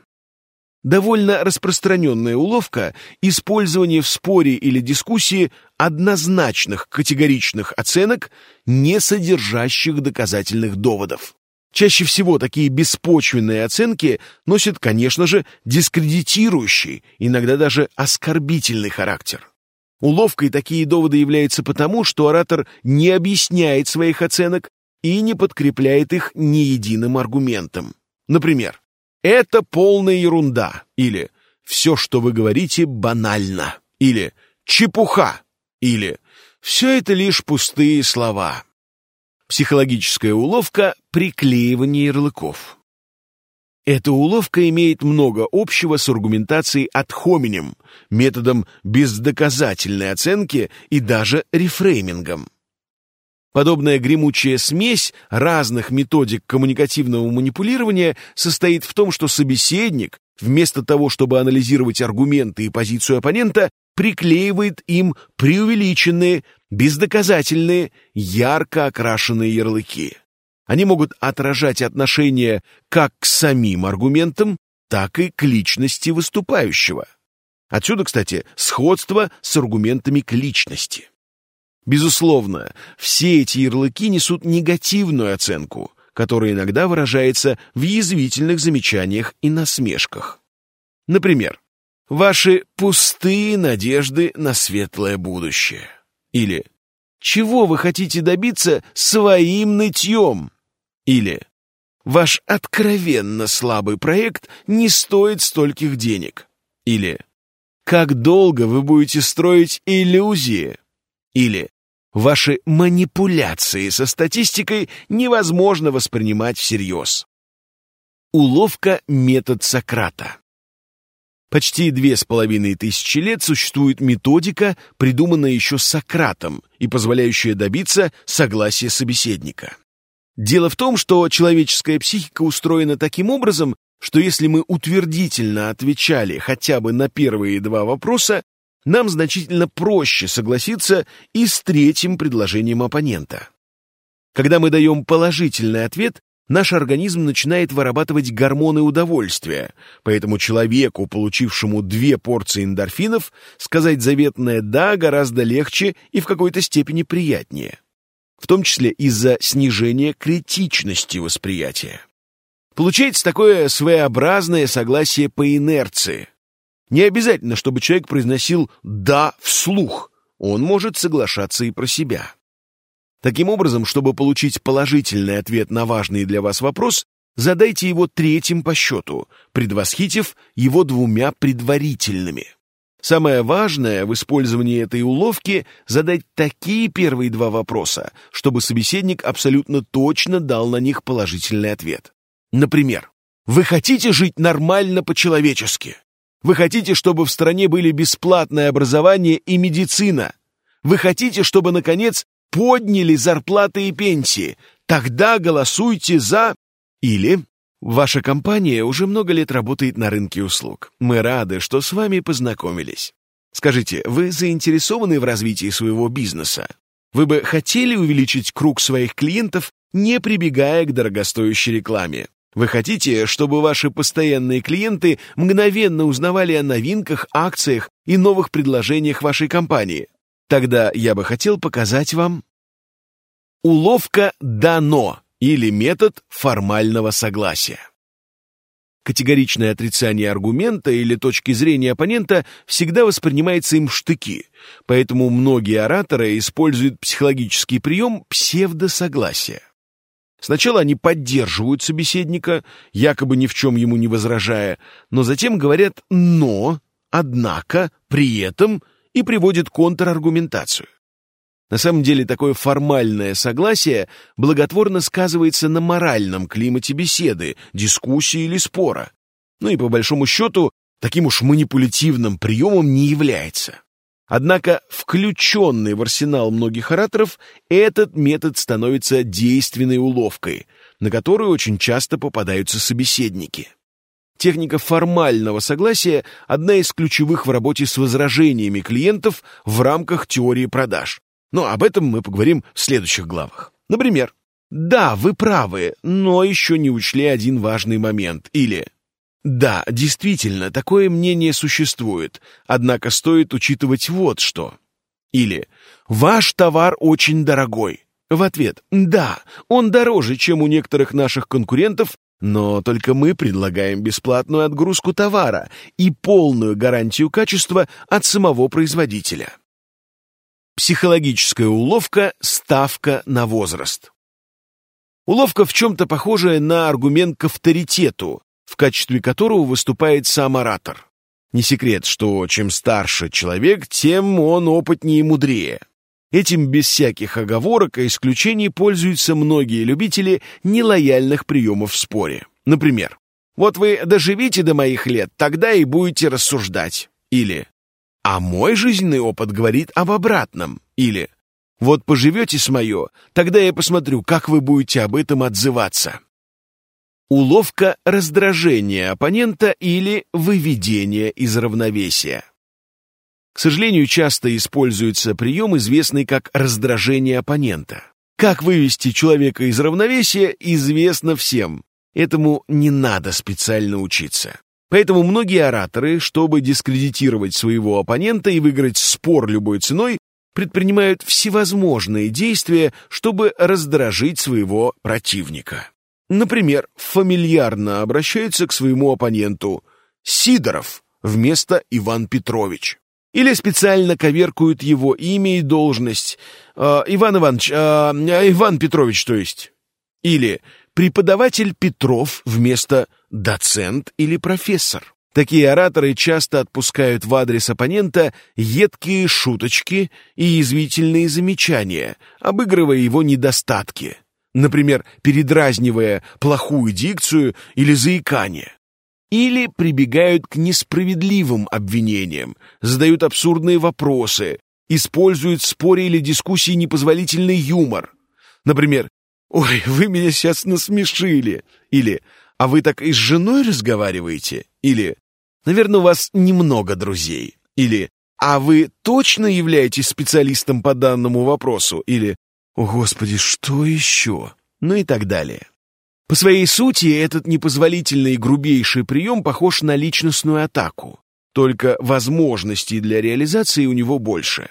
Довольно распространенная уловка – использование в споре или дискуссии однозначных категоричных оценок, не содержащих доказательных доводов. Чаще всего такие беспочвенные оценки носят, конечно же, дискредитирующий, иногда даже оскорбительный характер. Уловкой такие доводы являются потому, что оратор не объясняет своих оценок и не подкрепляет их ни единым аргументом. Например, «это полная ерунда» или «все, что вы говорите, банально» или «чепуха» или «все это лишь пустые слова». Психологическая уловка – приклеивание ярлыков. Эта уловка имеет много общего с аргументацией ad hominem, методом бездоказательной оценки и даже рефреймингом. Подобная гремучая смесь разных методик коммуникативного манипулирования состоит в том, что собеседник, вместо того, чтобы анализировать аргументы и позицию оппонента, приклеивает им преувеличенные, бездоказательные, ярко окрашенные ярлыки. Они могут отражать отношение как к самим аргументам, так и к личности выступающего. Отсюда, кстати, сходство с аргументами к личности. Безусловно, все эти ярлыки несут негативную оценку, которая иногда выражается в язвительных замечаниях и насмешках. Например, «Ваши пустые надежды на светлое будущее». Или «Чего вы хотите добиться своим нытьем?» Или «Ваш откровенно слабый проект не стоит стольких денег». Или «Как долго вы будете строить иллюзии?» Или «Ваши манипуляции со статистикой невозможно воспринимать всерьез». Уловка метод Сократа. Почти две с половиной тысячи лет существует методика, придуманная еще Сократом и позволяющая добиться согласия собеседника. Дело в том, что человеческая психика устроена таким образом, что если мы утвердительно отвечали хотя бы на первые два вопроса, нам значительно проще согласиться и с третьим предложением оппонента. Когда мы даем положительный ответ, наш организм начинает вырабатывать гормоны удовольствия, поэтому человеку, получившему две порции эндорфинов, сказать заветное «да» гораздо легче и в какой-то степени приятнее, в том числе из-за снижения критичности восприятия. Получается такое своеобразное согласие по инерции. Не обязательно, чтобы человек произносил «да» вслух, он может соглашаться и про себя. Таким образом, чтобы получить положительный ответ на важный для вас вопрос, задайте его третьим по счету, предвосхитив его двумя предварительными. Самое важное в использовании этой уловки – задать такие первые два вопроса, чтобы собеседник абсолютно точно дал на них положительный ответ. Например, «Вы хотите жить нормально по-человечески? Вы хотите, чтобы в стране были бесплатное образование и медицина? Вы хотите, чтобы, наконец, подняли зарплаты и пенсии. Тогда голосуйте за... Или Ваша компания уже много лет работает на рынке услуг. Мы рады, что с вами познакомились. Скажите, вы заинтересованы в развитии своего бизнеса? Вы бы хотели увеличить круг своих клиентов, не прибегая к дорогостоящей рекламе? Вы хотите, чтобы ваши постоянные клиенты мгновенно узнавали о новинках, акциях и новых предложениях вашей компании? Тогда я бы хотел показать вам уловка «дано» или метод формального согласия. Категоричное отрицание аргумента или точки зрения оппонента всегда воспринимается им в штыки, поэтому многие ораторы используют психологический прием псевдосогласия. Сначала они поддерживают собеседника, якобы ни в чем ему не возражая, но затем говорят «но» однако, при этом и приводит контраргументацию. На самом деле такое формальное согласие благотворно сказывается на моральном климате беседы, дискуссии или спора. Ну и по большому счету, таким уж манипулятивным приемом не является. Однако, включенный в арсенал многих ораторов, этот метод становится действенной уловкой, на которую очень часто попадаются собеседники. Техника формального согласия – одна из ключевых в работе с возражениями клиентов в рамках теории продаж. Но об этом мы поговорим в следующих главах. Например, «Да, вы правы, но еще не учли один важный момент» или «Да, действительно, такое мнение существует, однако стоит учитывать вот что». Или «Ваш товар очень дорогой». В ответ «Да, он дороже, чем у некоторых наших конкурентов, но только мы предлагаем бесплатную отгрузку товара и полную гарантию качества от самого производителя». Психологическая уловка «ставка на возраст». Уловка в чем-то похожая на аргумент к авторитету, в качестве которого выступает сам оратор. Не секрет, что чем старше человек, тем он опытнее и мудрее. Этим без всяких оговорок и исключений пользуются многие любители нелояльных приемов в споре. Например, «Вот вы доживите до моих лет, тогда и будете рассуждать». Или «А мой жизненный опыт говорит об обратном». Или «Вот поживете с мое, тогда я посмотрю, как вы будете об этом отзываться». Уловка раздражения оппонента или выведение из равновесия. К сожалению, часто используется прием, известный как раздражение оппонента. Как вывести человека из равновесия, известно всем. Этому не надо специально учиться. Поэтому многие ораторы, чтобы дискредитировать своего оппонента и выиграть спор любой ценой, предпринимают всевозможные действия, чтобы раздражить своего противника. Например, фамильярно обращаются к своему оппоненту «Сидоров» вместо «Иван Петрович». Или специально коверкуют его имя и должность. Э, Иван Иванович, э, Иван Петрович, то есть. Или преподаватель Петров вместо доцент или профессор. Такие ораторы часто отпускают в адрес оппонента едкие шуточки и язвительные замечания, обыгрывая его недостатки например, передразнивая плохую дикцию или заикание. Или прибегают к несправедливым обвинениям, задают абсурдные вопросы, используют в споре или дискуссии непозволительный юмор. Например, «Ой, вы меня сейчас насмешили!» Или «А вы так и с женой разговариваете?» Или «Наверное, у вас немного друзей?» Или «А вы точно являетесь специалистом по данному вопросу?» Или «О, Господи, что еще?» Ну и так далее. По своей сути, этот непозволительный и грубейший прием похож на личностную атаку, только возможностей для реализации у него больше.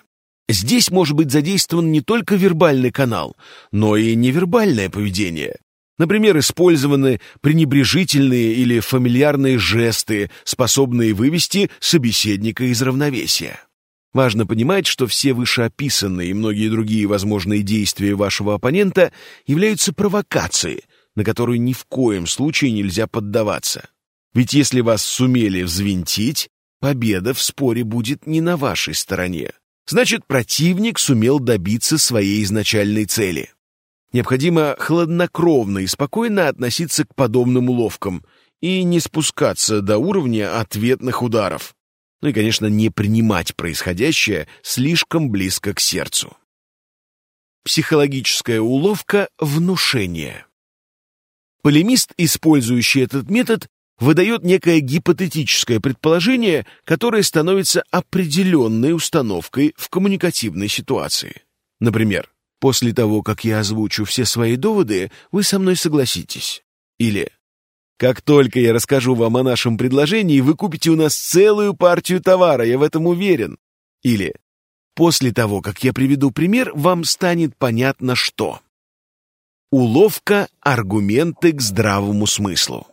Здесь может быть задействован не только вербальный канал, но и невербальное поведение. Например, использованы пренебрежительные или фамильярные жесты, способные вывести собеседника из равновесия. Важно понимать, что все вышеописанные и многие другие возможные действия вашего оппонента являются провокацией, на которую ни в коем случае нельзя поддаваться. Ведь если вас сумели взвинтить, победа в споре будет не на вашей стороне. Значит, противник сумел добиться своей изначальной цели. Необходимо хладнокровно и спокойно относиться к подобным уловкам и не спускаться до уровня ответных ударов. Ну и, конечно, не принимать происходящее слишком близко к сердцу. Психологическая уловка внушения. Полемист, использующий этот метод, выдает некое гипотетическое предположение, которое становится определенной установкой в коммуникативной ситуации. Например, «После того, как я озвучу все свои доводы, вы со мной согласитесь». Или как только я расскажу вам о нашем предложении, вы купите у нас целую партию товара, я в этом уверен. Или после того, как я приведу пример, вам станет понятно что. Уловка аргументы к здравому смыслу.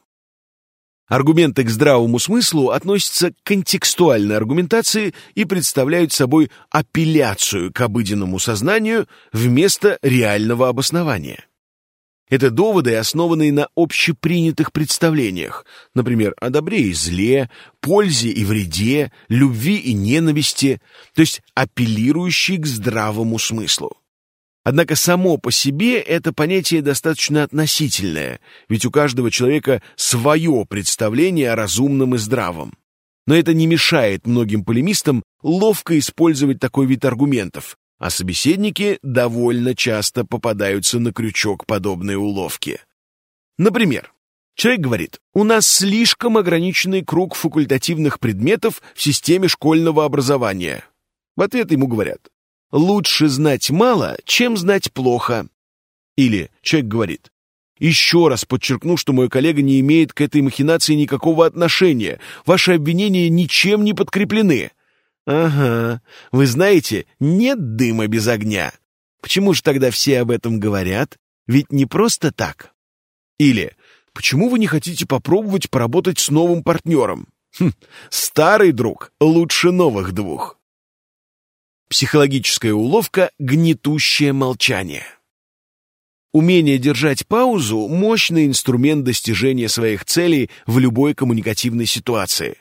Аргументы к здравому смыслу относятся к контекстуальной аргументации и представляют собой апелляцию к обыденному сознанию вместо реального обоснования. Это доводы, основанные на общепринятых представлениях, например, о добре и зле, пользе и вреде, любви и ненависти, то есть апеллирующие к здравому смыслу. Однако само по себе это понятие достаточно относительное, ведь у каждого человека свое представление о разумном и здравом. Но это не мешает многим полемистам ловко использовать такой вид аргументов, а собеседники довольно часто попадаются на крючок подобной уловки. Например, человек говорит, у нас слишком ограниченный круг факультативных предметов в системе школьного образования. В ответ ему говорят, лучше знать мало, чем знать плохо. Или человек говорит, еще раз подчеркну, что мой коллега не имеет к этой махинации никакого отношения. Ваши обвинения ничем не подкреплены. Ага, вы знаете, нет дыма без огня. Почему же тогда все об этом говорят? Ведь не просто так. Или, почему вы не хотите попробовать поработать с новым партнером? Хм, старый друг лучше новых двух. Психологическая уловка «гнетущее молчание». Умение держать паузу – мощный инструмент достижения своих целей в любой коммуникативной ситуации.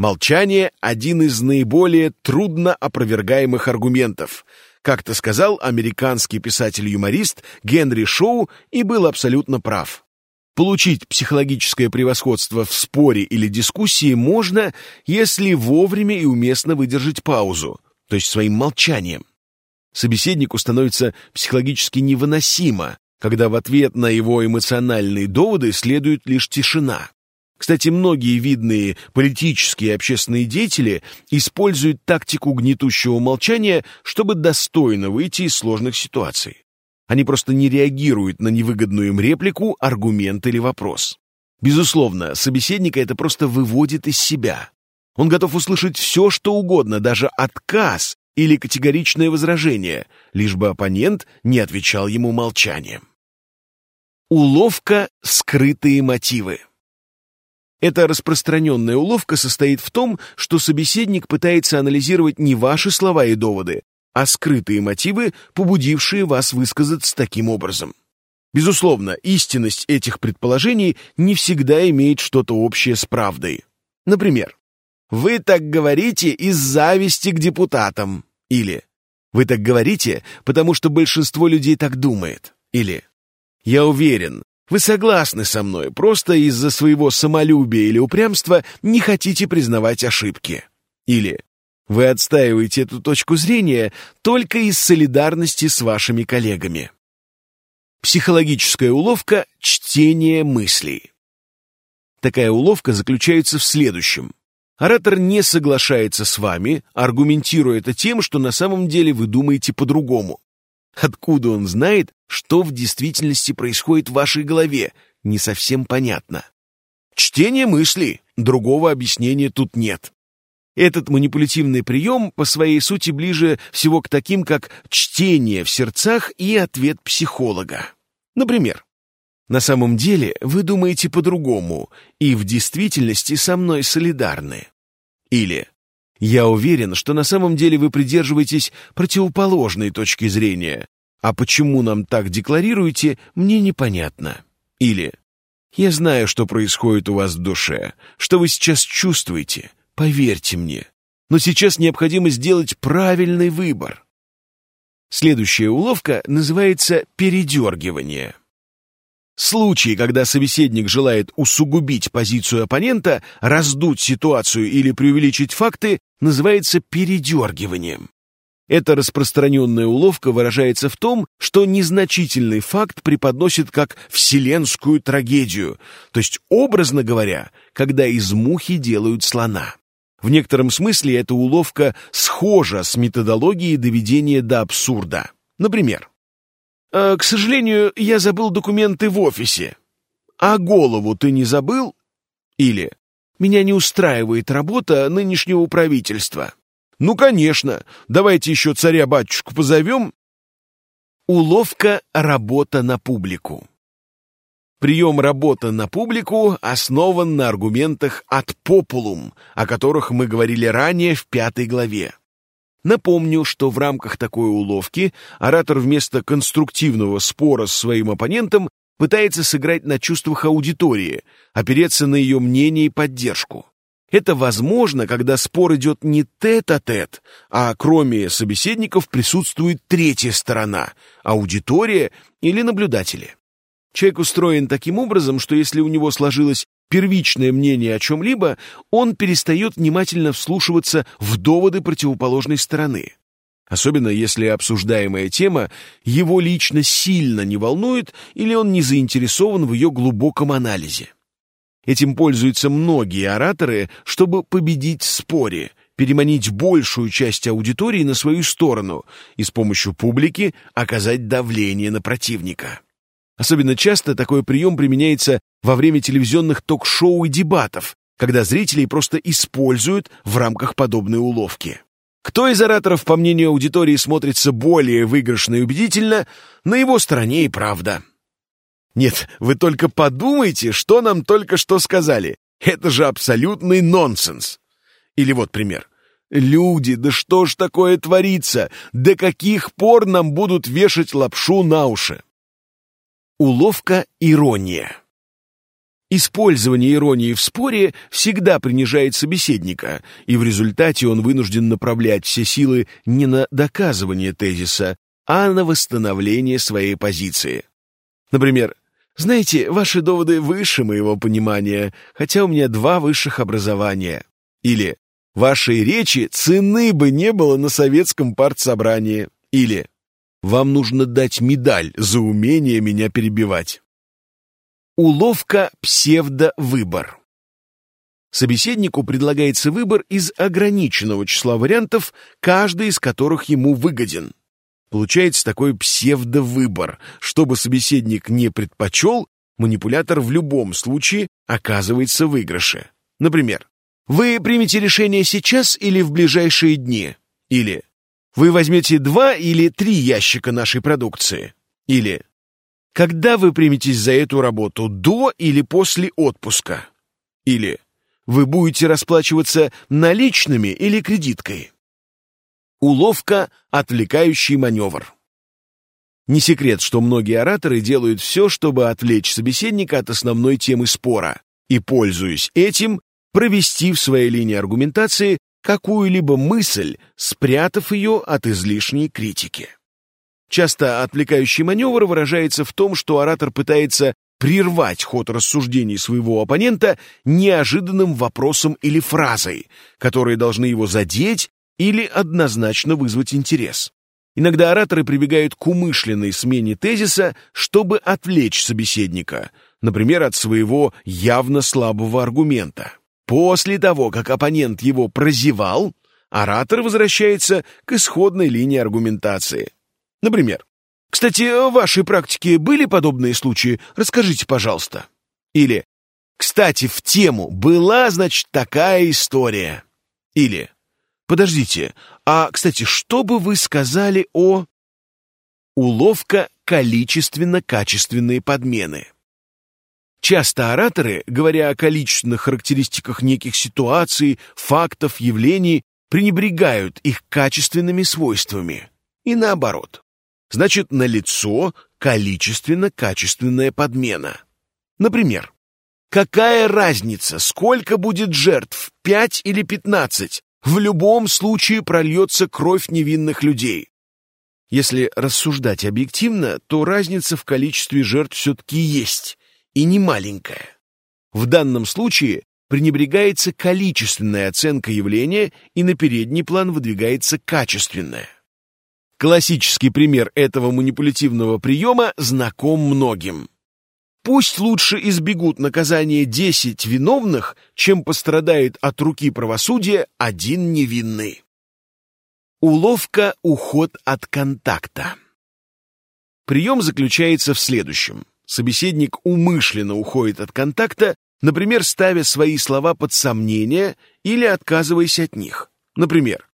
Молчание – один из наиболее трудно опровергаемых аргументов. Как-то сказал американский писатель-юморист Генри Шоу и был абсолютно прав. Получить психологическое превосходство в споре или дискуссии можно, если вовремя и уместно выдержать паузу, то есть своим молчанием. Собеседнику становится психологически невыносимо, когда в ответ на его эмоциональные доводы следует лишь тишина. Кстати, многие видные политические и общественные деятели используют тактику гнетущего молчания, чтобы достойно выйти из сложных ситуаций. Они просто не реагируют на невыгодную им реплику, аргумент или вопрос. Безусловно, собеседника это просто выводит из себя. Он готов услышать все, что угодно, даже отказ или категоричное возражение, лишь бы оппонент не отвечал ему молчанием. Уловка «Скрытые мотивы» Эта распространенная уловка состоит в том, что собеседник пытается анализировать не ваши слова и доводы, а скрытые мотивы, побудившие вас высказаться таким образом. Безусловно, истинность этих предположений не всегда имеет что-то общее с правдой. Например, «Вы так говорите из зависти к депутатам» или «Вы так говорите, потому что большинство людей так думает» или «Я уверен, вы согласны со мной, просто из-за своего самолюбия или упрямства не хотите признавать ошибки. Или вы отстаиваете эту точку зрения только из солидарности с вашими коллегами. Психологическая уловка – чтение мыслей. Такая уловка заключается в следующем. Оратор не соглашается с вами, аргументируя это тем, что на самом деле вы думаете по-другому. Откуда он знает, что в действительности происходит в вашей голове, не совсем понятно. Чтение мысли, другого объяснения тут нет. Этот манипулятивный прием по своей сути ближе всего к таким, как чтение в сердцах и ответ психолога. Например, «На самом деле вы думаете по-другому и в действительности со мной солидарны». Или я уверен, что на самом деле вы придерживаетесь противоположной точки зрения, а почему нам так декларируете, мне непонятно. Или «Я знаю, что происходит у вас в душе, что вы сейчас чувствуете, поверьте мне, но сейчас необходимо сделать правильный выбор». Следующая уловка называется «передергивание». Случай, когда собеседник желает усугубить позицию оппонента, раздуть ситуацию или преувеличить факты, называется передергиванием. Эта распространенная уловка выражается в том, что незначительный факт преподносит как вселенскую трагедию, то есть, образно говоря, когда из мухи делают слона. В некотором смысле эта уловка схожа с методологией доведения до абсурда. Например, «Э, «К сожалению, я забыл документы в офисе». «А голову ты не забыл?» Или «Меня не устраивает работа нынешнего правительства». «Ну, конечно, давайте еще царя-батюшку позовем». Уловка «работа на публику». Прием «работа на публику» основан на аргументах от популум, о которых мы говорили ранее в пятой главе. Напомню, что в рамках такой уловки оратор вместо конструктивного спора с своим оппонентом пытается сыграть на чувствах аудитории, опереться на ее мнение и поддержку. Это возможно, когда спор идет не тет-а-тет, -тет, а кроме собеседников присутствует третья сторона — аудитория или наблюдатели. Человек устроен таким образом, что если у него сложилось первичное мнение о чем-либо, он перестает внимательно вслушиваться в доводы противоположной стороны. Особенно если обсуждаемая тема его лично сильно не волнует или он не заинтересован в ее глубоком анализе. Этим пользуются многие ораторы, чтобы победить в споре, переманить большую часть аудитории на свою сторону и с помощью публики оказать давление на противника. Особенно часто такой прием применяется во время телевизионных ток-шоу и дебатов, когда зрителей просто используют в рамках подобной уловки. Кто из ораторов, по мнению аудитории, смотрится более выигрышно и убедительно, на его стороне и правда. Нет, вы только подумайте, что нам только что сказали. Это же абсолютный нонсенс. Или вот пример. Люди, да что ж такое творится? До каких пор нам будут вешать лапшу на уши? Уловка ирония. Использование иронии в споре всегда принижает собеседника, и в результате он вынужден направлять все силы не на доказывание тезиса, а на восстановление своей позиции. Например, знаете, ваши доводы выше моего понимания, хотя у меня два высших образования. Или вашей речи цены бы не было на советском партсобрании. Или вам нужно дать медаль за умение меня перебивать. Уловка псевдовыбор. Собеседнику предлагается выбор из ограниченного числа вариантов, каждый из которых ему выгоден. Получается такой псевдовыбор. Чтобы собеседник не предпочел, манипулятор в любом случае оказывается в выигрыше. Например, «Вы примете решение сейчас или в ближайшие дни?» Или «Вы возьмете два или три ящика нашей продукции?» Или «Когда вы приметесь за эту работу, до или после отпуска?» Или «Вы будете расплачиваться наличными или кредиткой?» Уловка – отвлекающий маневр. Не секрет, что многие ораторы делают все, чтобы отвлечь собеседника от основной темы спора и, пользуясь этим, провести в своей линии аргументации какую-либо мысль, спрятав ее от излишней критики. Часто отвлекающий маневр выражается в том, что оратор пытается прервать ход рассуждений своего оппонента неожиданным вопросом или фразой, которые должны его задеть или однозначно вызвать интерес. Иногда ораторы прибегают к умышленной смене тезиса, чтобы отвлечь собеседника, например, от своего явно слабого аргумента. После того, как оппонент его прозевал, оратор возвращается к исходной линии аргументации. Например, «Кстати, в вашей практике были подобные случаи? Расскажите, пожалуйста». Или «Кстати, в тему была, значит, такая история». Или Подождите, а, кстати, что бы вы сказали о... Уловка количественно-качественные подмены. Часто ораторы, говоря о количественных характеристиках неких ситуаций, фактов, явлений, пренебрегают их качественными свойствами. И наоборот. Значит, налицо количественно-качественная подмена. Например, какая разница, сколько будет жертв, 5 или 15, в любом случае прольется кровь невинных людей. Если рассуждать объективно, то разница в количестве жертв все-таки есть, и не маленькая. В данном случае пренебрегается количественная оценка явления и на передний план выдвигается качественная. Классический пример этого манипулятивного приема знаком многим. Пусть лучше избегут наказания десять виновных, чем пострадает от руки правосудия один невинный. Уловка «Уход от контакта». Прием заключается в следующем. Собеседник умышленно уходит от контакта, например, ставя свои слова под сомнение или отказываясь от них. Например,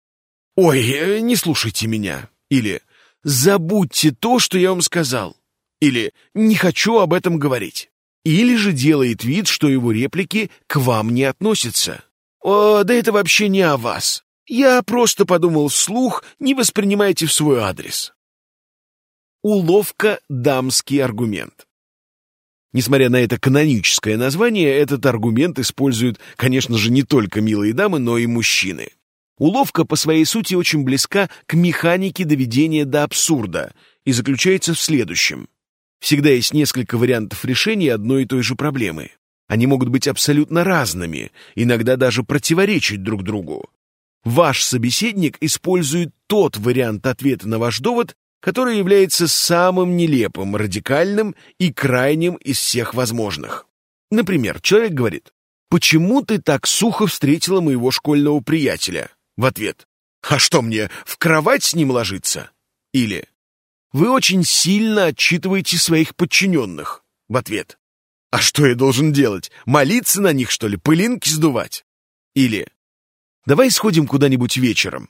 «Ой, э, не слушайте меня» или «Забудьте то, что я вам сказал» или «не хочу об этом говорить». Или же делает вид, что его реплики к вам не относятся. «О, да это вообще не о вас. Я просто подумал вслух, не воспринимайте в свой адрес». Уловка «дамский аргумент». Несмотря на это каноническое название, этот аргумент используют, конечно же, не только милые дамы, но и мужчины. Уловка по своей сути очень близка к механике доведения до абсурда и заключается в следующем. Всегда есть несколько вариантов решения одной и той же проблемы. Они могут быть абсолютно разными, иногда даже противоречить друг другу. Ваш собеседник использует тот вариант ответа на ваш довод, который является самым нелепым, радикальным и крайним из всех возможных. Например, человек говорит, «Почему ты так сухо встретила моего школьного приятеля?» В ответ, «А что мне, в кровать с ним ложиться?» Или «Вы очень сильно отчитываете своих подчиненных?» В ответ, «А что я должен делать? Молиться на них, что ли? Пылинки сдувать?» Или «Давай сходим куда-нибудь вечером?»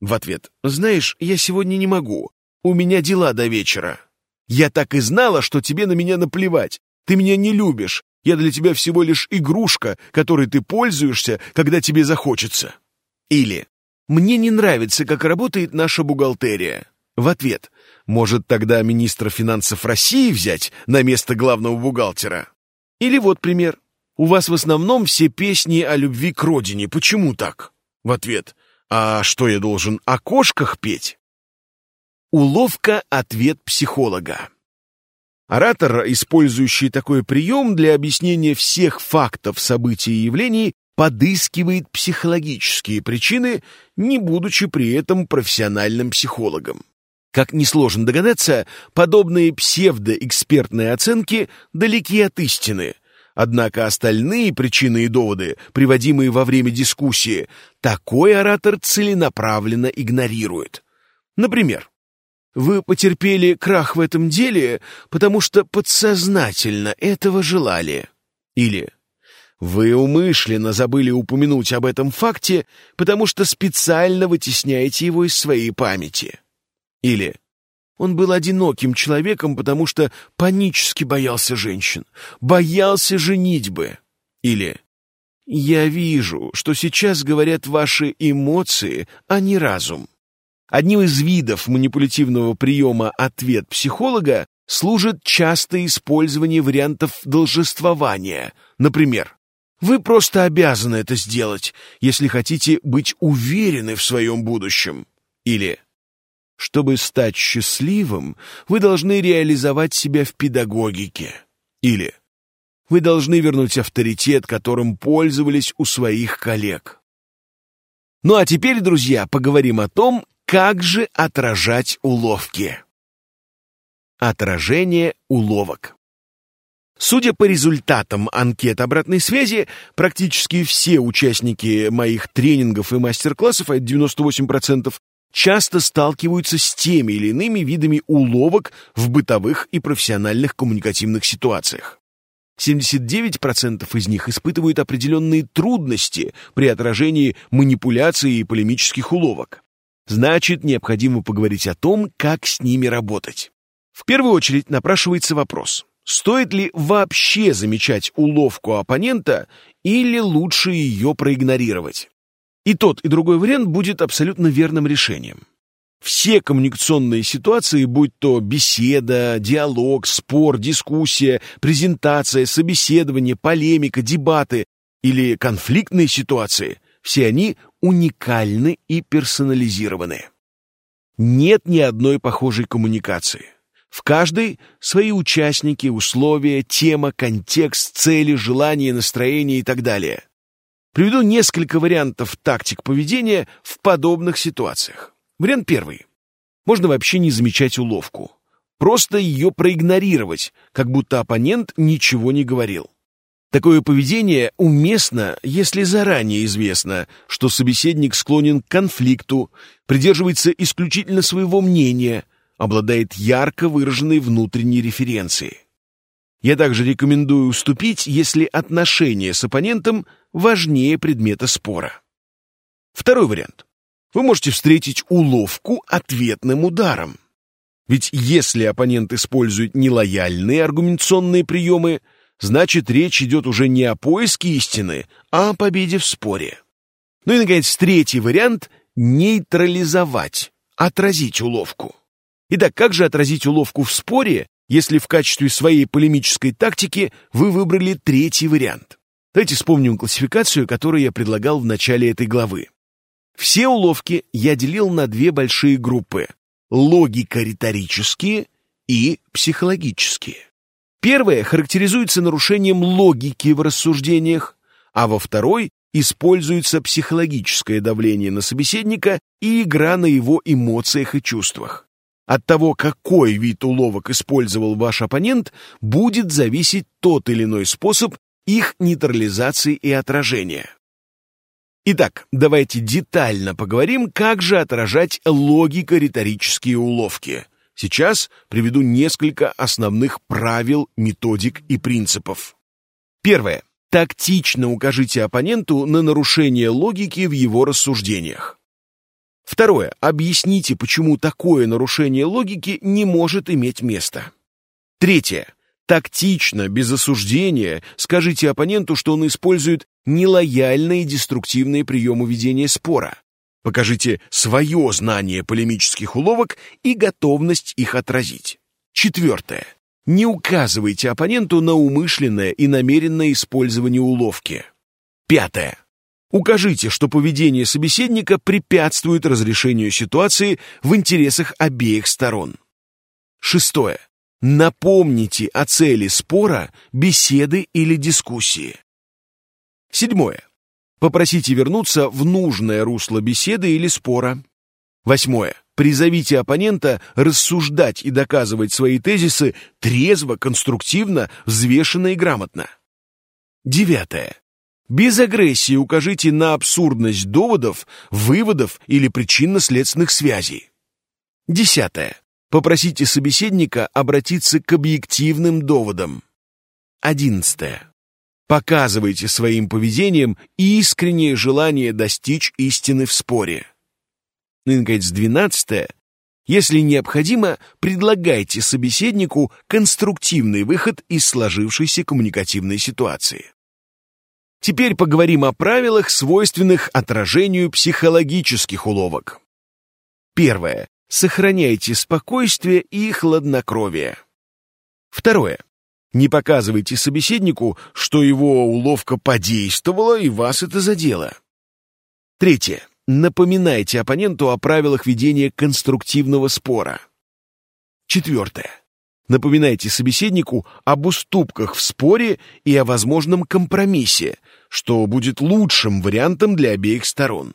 В ответ, «Знаешь, я сегодня не могу. У меня дела до вечера. Я так и знала, что тебе на меня наплевать. Ты меня не любишь. Я для тебя всего лишь игрушка, которой ты пользуешься, когда тебе захочется. Или «Мне не нравится, как работает наша бухгалтерия». В ответ «Может, тогда министра финансов России взять на место главного бухгалтера?» Или вот пример. «У вас в основном все песни о любви к родине. Почему так?» В ответ «А что я должен о кошках петь?» Уловка «Ответ психолога». Оратор, использующий такой прием для объяснения всех фактов, событий и явлений, подыскивает психологические причины, не будучи при этом профессиональным психологом. Как несложно догадаться, подобные псевдоэкспертные оценки далеки от истины. Однако остальные причины и доводы, приводимые во время дискуссии, такой оратор целенаправленно игнорирует. Например, вы потерпели крах в этом деле, потому что подсознательно этого желали. Или вы умышленно забыли упомянуть об этом факте, потому что специально вытесняете его из своей памяти. Или он был одиноким человеком, потому что панически боялся женщин, боялся женитьбы. Или «Я вижу, что сейчас говорят ваши эмоции, а не разум». Одним из видов манипулятивного приема «ответ психолога» служит частое использование вариантов должествования. Например, «Вы просто обязаны это сделать, если хотите быть уверены в своем будущем». Или «Чтобы стать счастливым, вы должны реализовать себя в педагогике». Или «Вы должны вернуть авторитет, которым пользовались у своих коллег». Ну а теперь, друзья, поговорим о том, как же отражать уловки? Отражение уловок. Судя по результатам анкет обратной связи, практически все участники моих тренингов и мастер-классов, а это 98%, часто сталкиваются с теми или иными видами уловок в бытовых и профессиональных коммуникативных ситуациях. 79% из них испытывают определенные трудности при отражении манипуляций и полемических уловок. Значит, необходимо поговорить о том, как с ними работать. В первую очередь напрашивается вопрос, стоит ли вообще замечать уловку оппонента или лучше ее проигнорировать? И тот, и другой вариант будет абсолютно верным решением. Все коммуникационные ситуации, будь то беседа, диалог, спор, дискуссия, презентация, собеседование, полемика, дебаты или конфликтные ситуации, все они уникальны и персонализированы. Нет ни одной похожей коммуникации. В каждой свои участники, условия, тема, контекст, цели, желания, настроение и так далее. Приведу несколько вариантов тактик поведения в подобных ситуациях. Вариант первый. Можно вообще не замечать уловку. Просто ее проигнорировать, как будто оппонент ничего не говорил. Такое поведение уместно, если заранее известно, что собеседник склонен к конфликту, придерживается исключительно своего мнения, обладает ярко выраженной внутренней референцией. Я также рекомендую уступить, если отношения с оппонентом важнее предмета спора. Второй вариант. Вы можете встретить уловку ответным ударом. Ведь если оппонент использует нелояльные аргументационные приемы, значит речь идет уже не о поиске истины, а о победе в споре. Ну и, наконец, третий вариант — нейтрализовать, отразить уловку. Итак, как же отразить уловку в споре, если в качестве своей полемической тактики вы выбрали третий вариант. Давайте вспомним классификацию, которую я предлагал в начале этой главы. Все уловки я делил на две большие группы – логико-риторические и психологические. Первая характеризуется нарушением логики в рассуждениях, а во второй используется психологическое давление на собеседника и игра на его эмоциях и чувствах. От того, какой вид уловок использовал ваш оппонент, будет зависеть тот или иной способ их нейтрализации и отражения. Итак, давайте детально поговорим, как же отражать логико-риторические уловки. Сейчас приведу несколько основных правил, методик и принципов. Первое. Тактично укажите оппоненту на нарушение логики в его рассуждениях. Второе. Объясните, почему такое нарушение логики не может иметь места. Третье. Тактично, без осуждения, скажите оппоненту, что он использует нелояльные деструктивные приемы ведения спора. Покажите свое знание полемических уловок и готовность их отразить. Четвертое. Не указывайте оппоненту на умышленное и намеренное использование уловки. Пятое. Укажите, что поведение собеседника препятствует разрешению ситуации в интересах обеих сторон. Шестое. Напомните о цели спора, беседы или дискуссии. Седьмое. Попросите вернуться в нужное русло беседы или спора. Восьмое. Призовите оппонента рассуждать и доказывать свои тезисы трезво, конструктивно, взвешенно и грамотно. Девятое. Без агрессии укажите на абсурдность доводов, выводов или причинно-следственных связей. Десятое. Попросите собеседника обратиться к объективным доводам. Одиннадцатое. Показывайте своим поведением искреннее желание достичь истины в споре. Ну и, наконец, двенадцатое. Если необходимо, предлагайте собеседнику конструктивный выход из сложившейся коммуникативной ситуации. Теперь поговорим о правилах, свойственных отражению психологических уловок. Первое. Сохраняйте спокойствие и хладнокровие. Второе. Не показывайте собеседнику, что его уловка подействовала и вас это задело. Третье. Напоминайте оппоненту о правилах ведения конструктивного спора. Четвертое. Напоминайте собеседнику об уступках в споре и о возможном компромиссе, что будет лучшим вариантом для обеих сторон.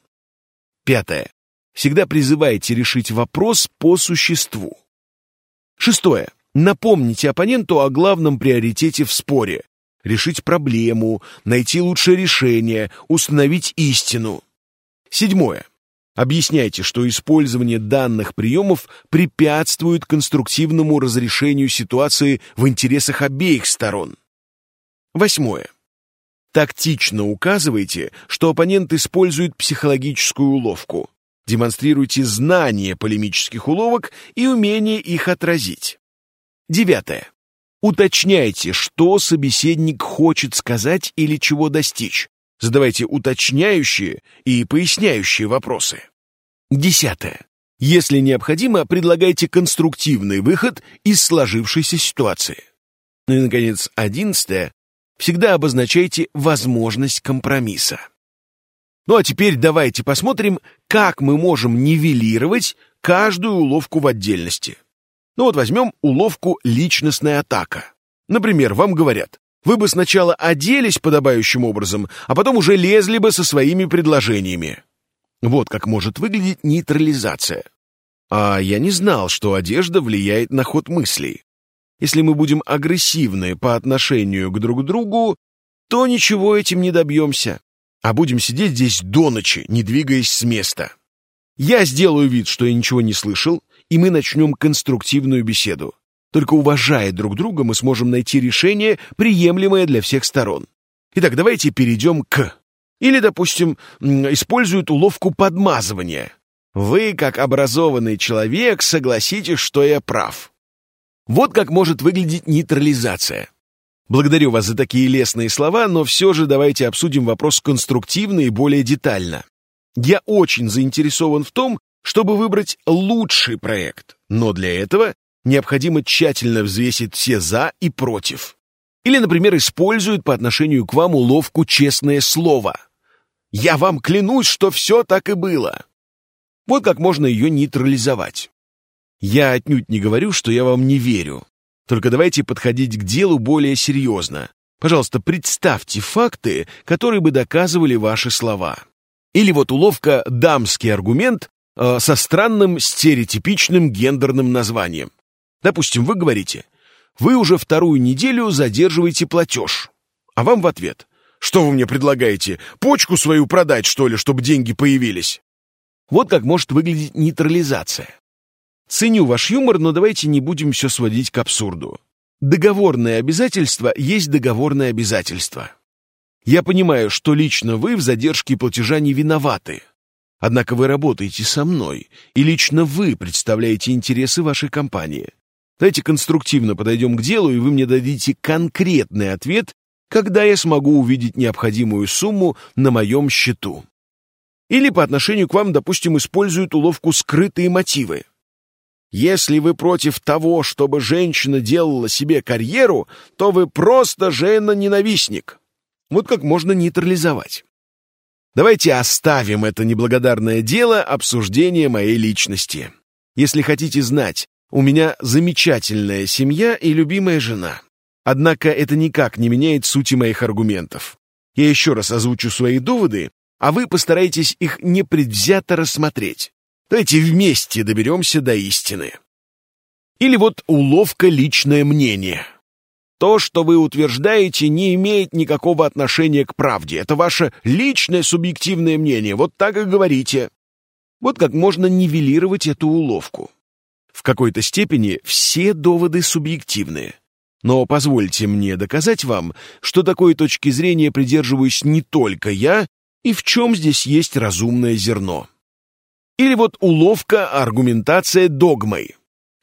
Пятое. Всегда призывайте решить вопрос по существу. Шестое. Напомните оппоненту о главном приоритете в споре. Решить проблему, найти лучшее решение, установить истину. Седьмое. Объясняйте, что использование данных приемов препятствует конструктивному разрешению ситуации в интересах обеих сторон. Восьмое. Тактично указывайте, что оппонент использует психологическую уловку. Демонстрируйте знание полемических уловок и умение их отразить. Девятое. Уточняйте, что собеседник хочет сказать или чего достичь. Задавайте уточняющие и поясняющие вопросы. Десятое. Если необходимо, предлагайте конструктивный выход из сложившейся ситуации. Ну и, наконец, одиннадцатое. Всегда обозначайте возможность компромисса. Ну а теперь давайте посмотрим, как мы можем нивелировать каждую уловку в отдельности. Ну вот возьмем уловку «личностная атака». Например, вам говорят, вы бы сначала оделись подобающим образом, а потом уже лезли бы со своими предложениями. Вот как может выглядеть нейтрализация. А я не знал, что одежда влияет на ход мыслей. Если мы будем агрессивны по отношению к друг другу, то ничего этим не добьемся, а будем сидеть здесь до ночи, не двигаясь с места. Я сделаю вид, что я ничего не слышал, и мы начнем конструктивную беседу. Только уважая друг друга, мы сможем найти решение, приемлемое для всех сторон. Итак, давайте перейдем к... Или, допустим, используют уловку подмазывания. Вы, как образованный человек, согласитесь, что я прав. Вот как может выглядеть нейтрализация. Благодарю вас за такие лестные слова, но все же давайте обсудим вопрос конструктивно и более детально. Я очень заинтересован в том, чтобы выбрать лучший проект, но для этого необходимо тщательно взвесить все «за» и «против». Или, например, использует по отношению к вам уловку «честное слово». «Я вам клянусь, что все так и было». Вот как можно ее нейтрализовать. Я отнюдь не говорю, что я вам не верю. Только давайте подходить к делу более серьезно. Пожалуйста, представьте факты, которые бы доказывали ваши слова. Или вот уловка «дамский аргумент» э, со странным стереотипичным гендерным названием. Допустим, вы говорите, вы уже вторую неделю задерживаете платеж, а вам в ответ, что вы мне предлагаете, почку свою продать, что ли, чтобы деньги появились? Вот как может выглядеть нейтрализация. Ценю ваш юмор, но давайте не будем все сводить к абсурду. Договорное обязательство есть договорное обязательство. Я понимаю, что лично вы в задержке платежа не виноваты. Однако вы работаете со мной, и лично вы представляете интересы вашей компании. Давайте конструктивно подойдем к делу, и вы мне дадите конкретный ответ, когда я смогу увидеть необходимую сумму на моем счету. Или по отношению к вам, допустим, используют уловку «скрытые мотивы». Если вы против того, чтобы женщина делала себе карьеру, то вы просто жена-ненавистник. Вот как можно нейтрализовать. Давайте оставим это неблагодарное дело обсуждения моей личности. Если хотите знать, у меня замечательная семья и любимая жена. Однако это никак не меняет сути моих аргументов. Я еще раз озвучу свои доводы, а вы постарайтесь их непредвзято рассмотреть. Давайте вместе доберемся до истины. Или вот уловка «личное мнение». То, что вы утверждаете, не имеет никакого отношения к правде. Это ваше личное субъективное мнение. Вот так и говорите. Вот как можно нивелировать эту уловку. В какой-то степени все доводы субъективные. Но позвольте мне доказать вам, что такой точки зрения придерживаюсь не только я, и в чем здесь есть разумное зерно. Или вот уловка, аргументация догмой.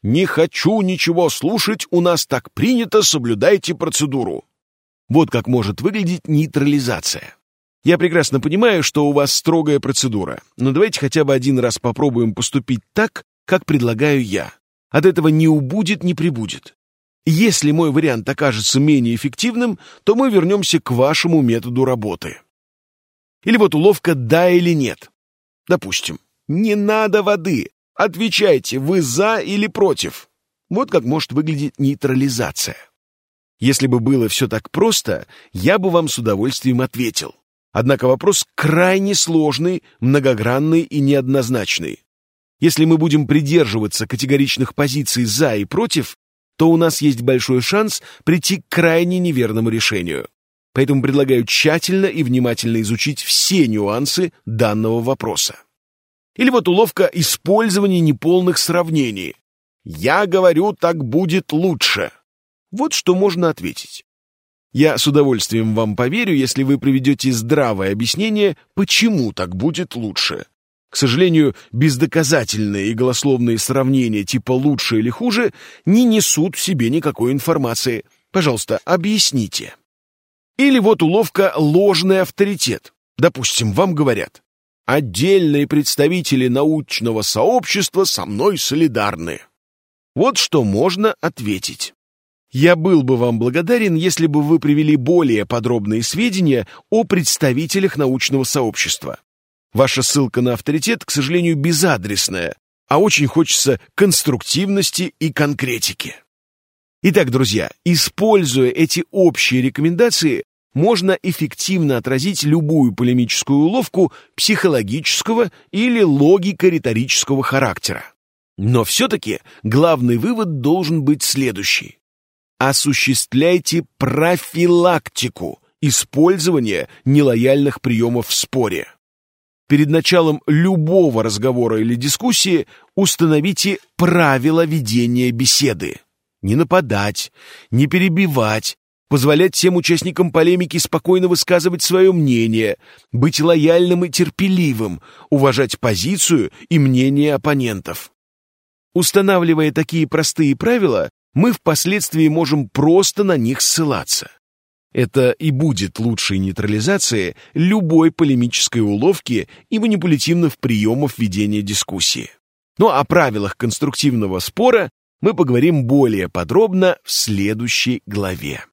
«Не хочу ничего слушать, у нас так принято, соблюдайте процедуру». Вот как может выглядеть нейтрализация. Я прекрасно понимаю, что у вас строгая процедура, но давайте хотя бы один раз попробуем поступить так, как предлагаю я. От этого не убудет, не прибудет. Если мой вариант окажется менее эффективным, то мы вернемся к вашему методу работы. Или вот уловка «да» или «нет». Допустим, не надо воды. Отвечайте, вы за или против. Вот как может выглядеть нейтрализация. Если бы было все так просто, я бы вам с удовольствием ответил. Однако вопрос крайне сложный, многогранный и неоднозначный. Если мы будем придерживаться категоричных позиций «за» и «против», то у нас есть большой шанс прийти к крайне неверному решению. Поэтому предлагаю тщательно и внимательно изучить все нюансы данного вопроса. Или вот уловка использования неполных сравнений. «Я говорю, так будет лучше». Вот что можно ответить. Я с удовольствием вам поверю, если вы приведете здравое объяснение, почему так будет лучше. К сожалению, бездоказательные и голословные сравнения типа «лучше» или «хуже» не несут в себе никакой информации. Пожалуйста, объясните. Или вот уловка «ложный авторитет». Допустим, вам говорят Отдельные представители научного сообщества со мной солидарны. Вот что можно ответить. Я был бы вам благодарен, если бы вы привели более подробные сведения о представителях научного сообщества. Ваша ссылка на авторитет, к сожалению, безадресная, а очень хочется конструктивности и конкретики. Итак, друзья, используя эти общие рекомендации, можно эффективно отразить любую полемическую уловку психологического или логико-риторического характера. Но все-таки главный вывод должен быть следующий. Осуществляйте профилактику использования нелояльных приемов в споре. Перед началом любого разговора или дискуссии установите правила ведения беседы. Не нападать, не перебивать, позволять всем участникам полемики спокойно высказывать свое мнение, быть лояльным и терпеливым, уважать позицию и мнение оппонентов. Устанавливая такие простые правила, мы впоследствии можем просто на них ссылаться. Это и будет лучшей нейтрализацией любой полемической уловки и манипулятивных приемов ведения дискуссии. Ну а о правилах конструктивного спора мы поговорим более подробно в следующей главе.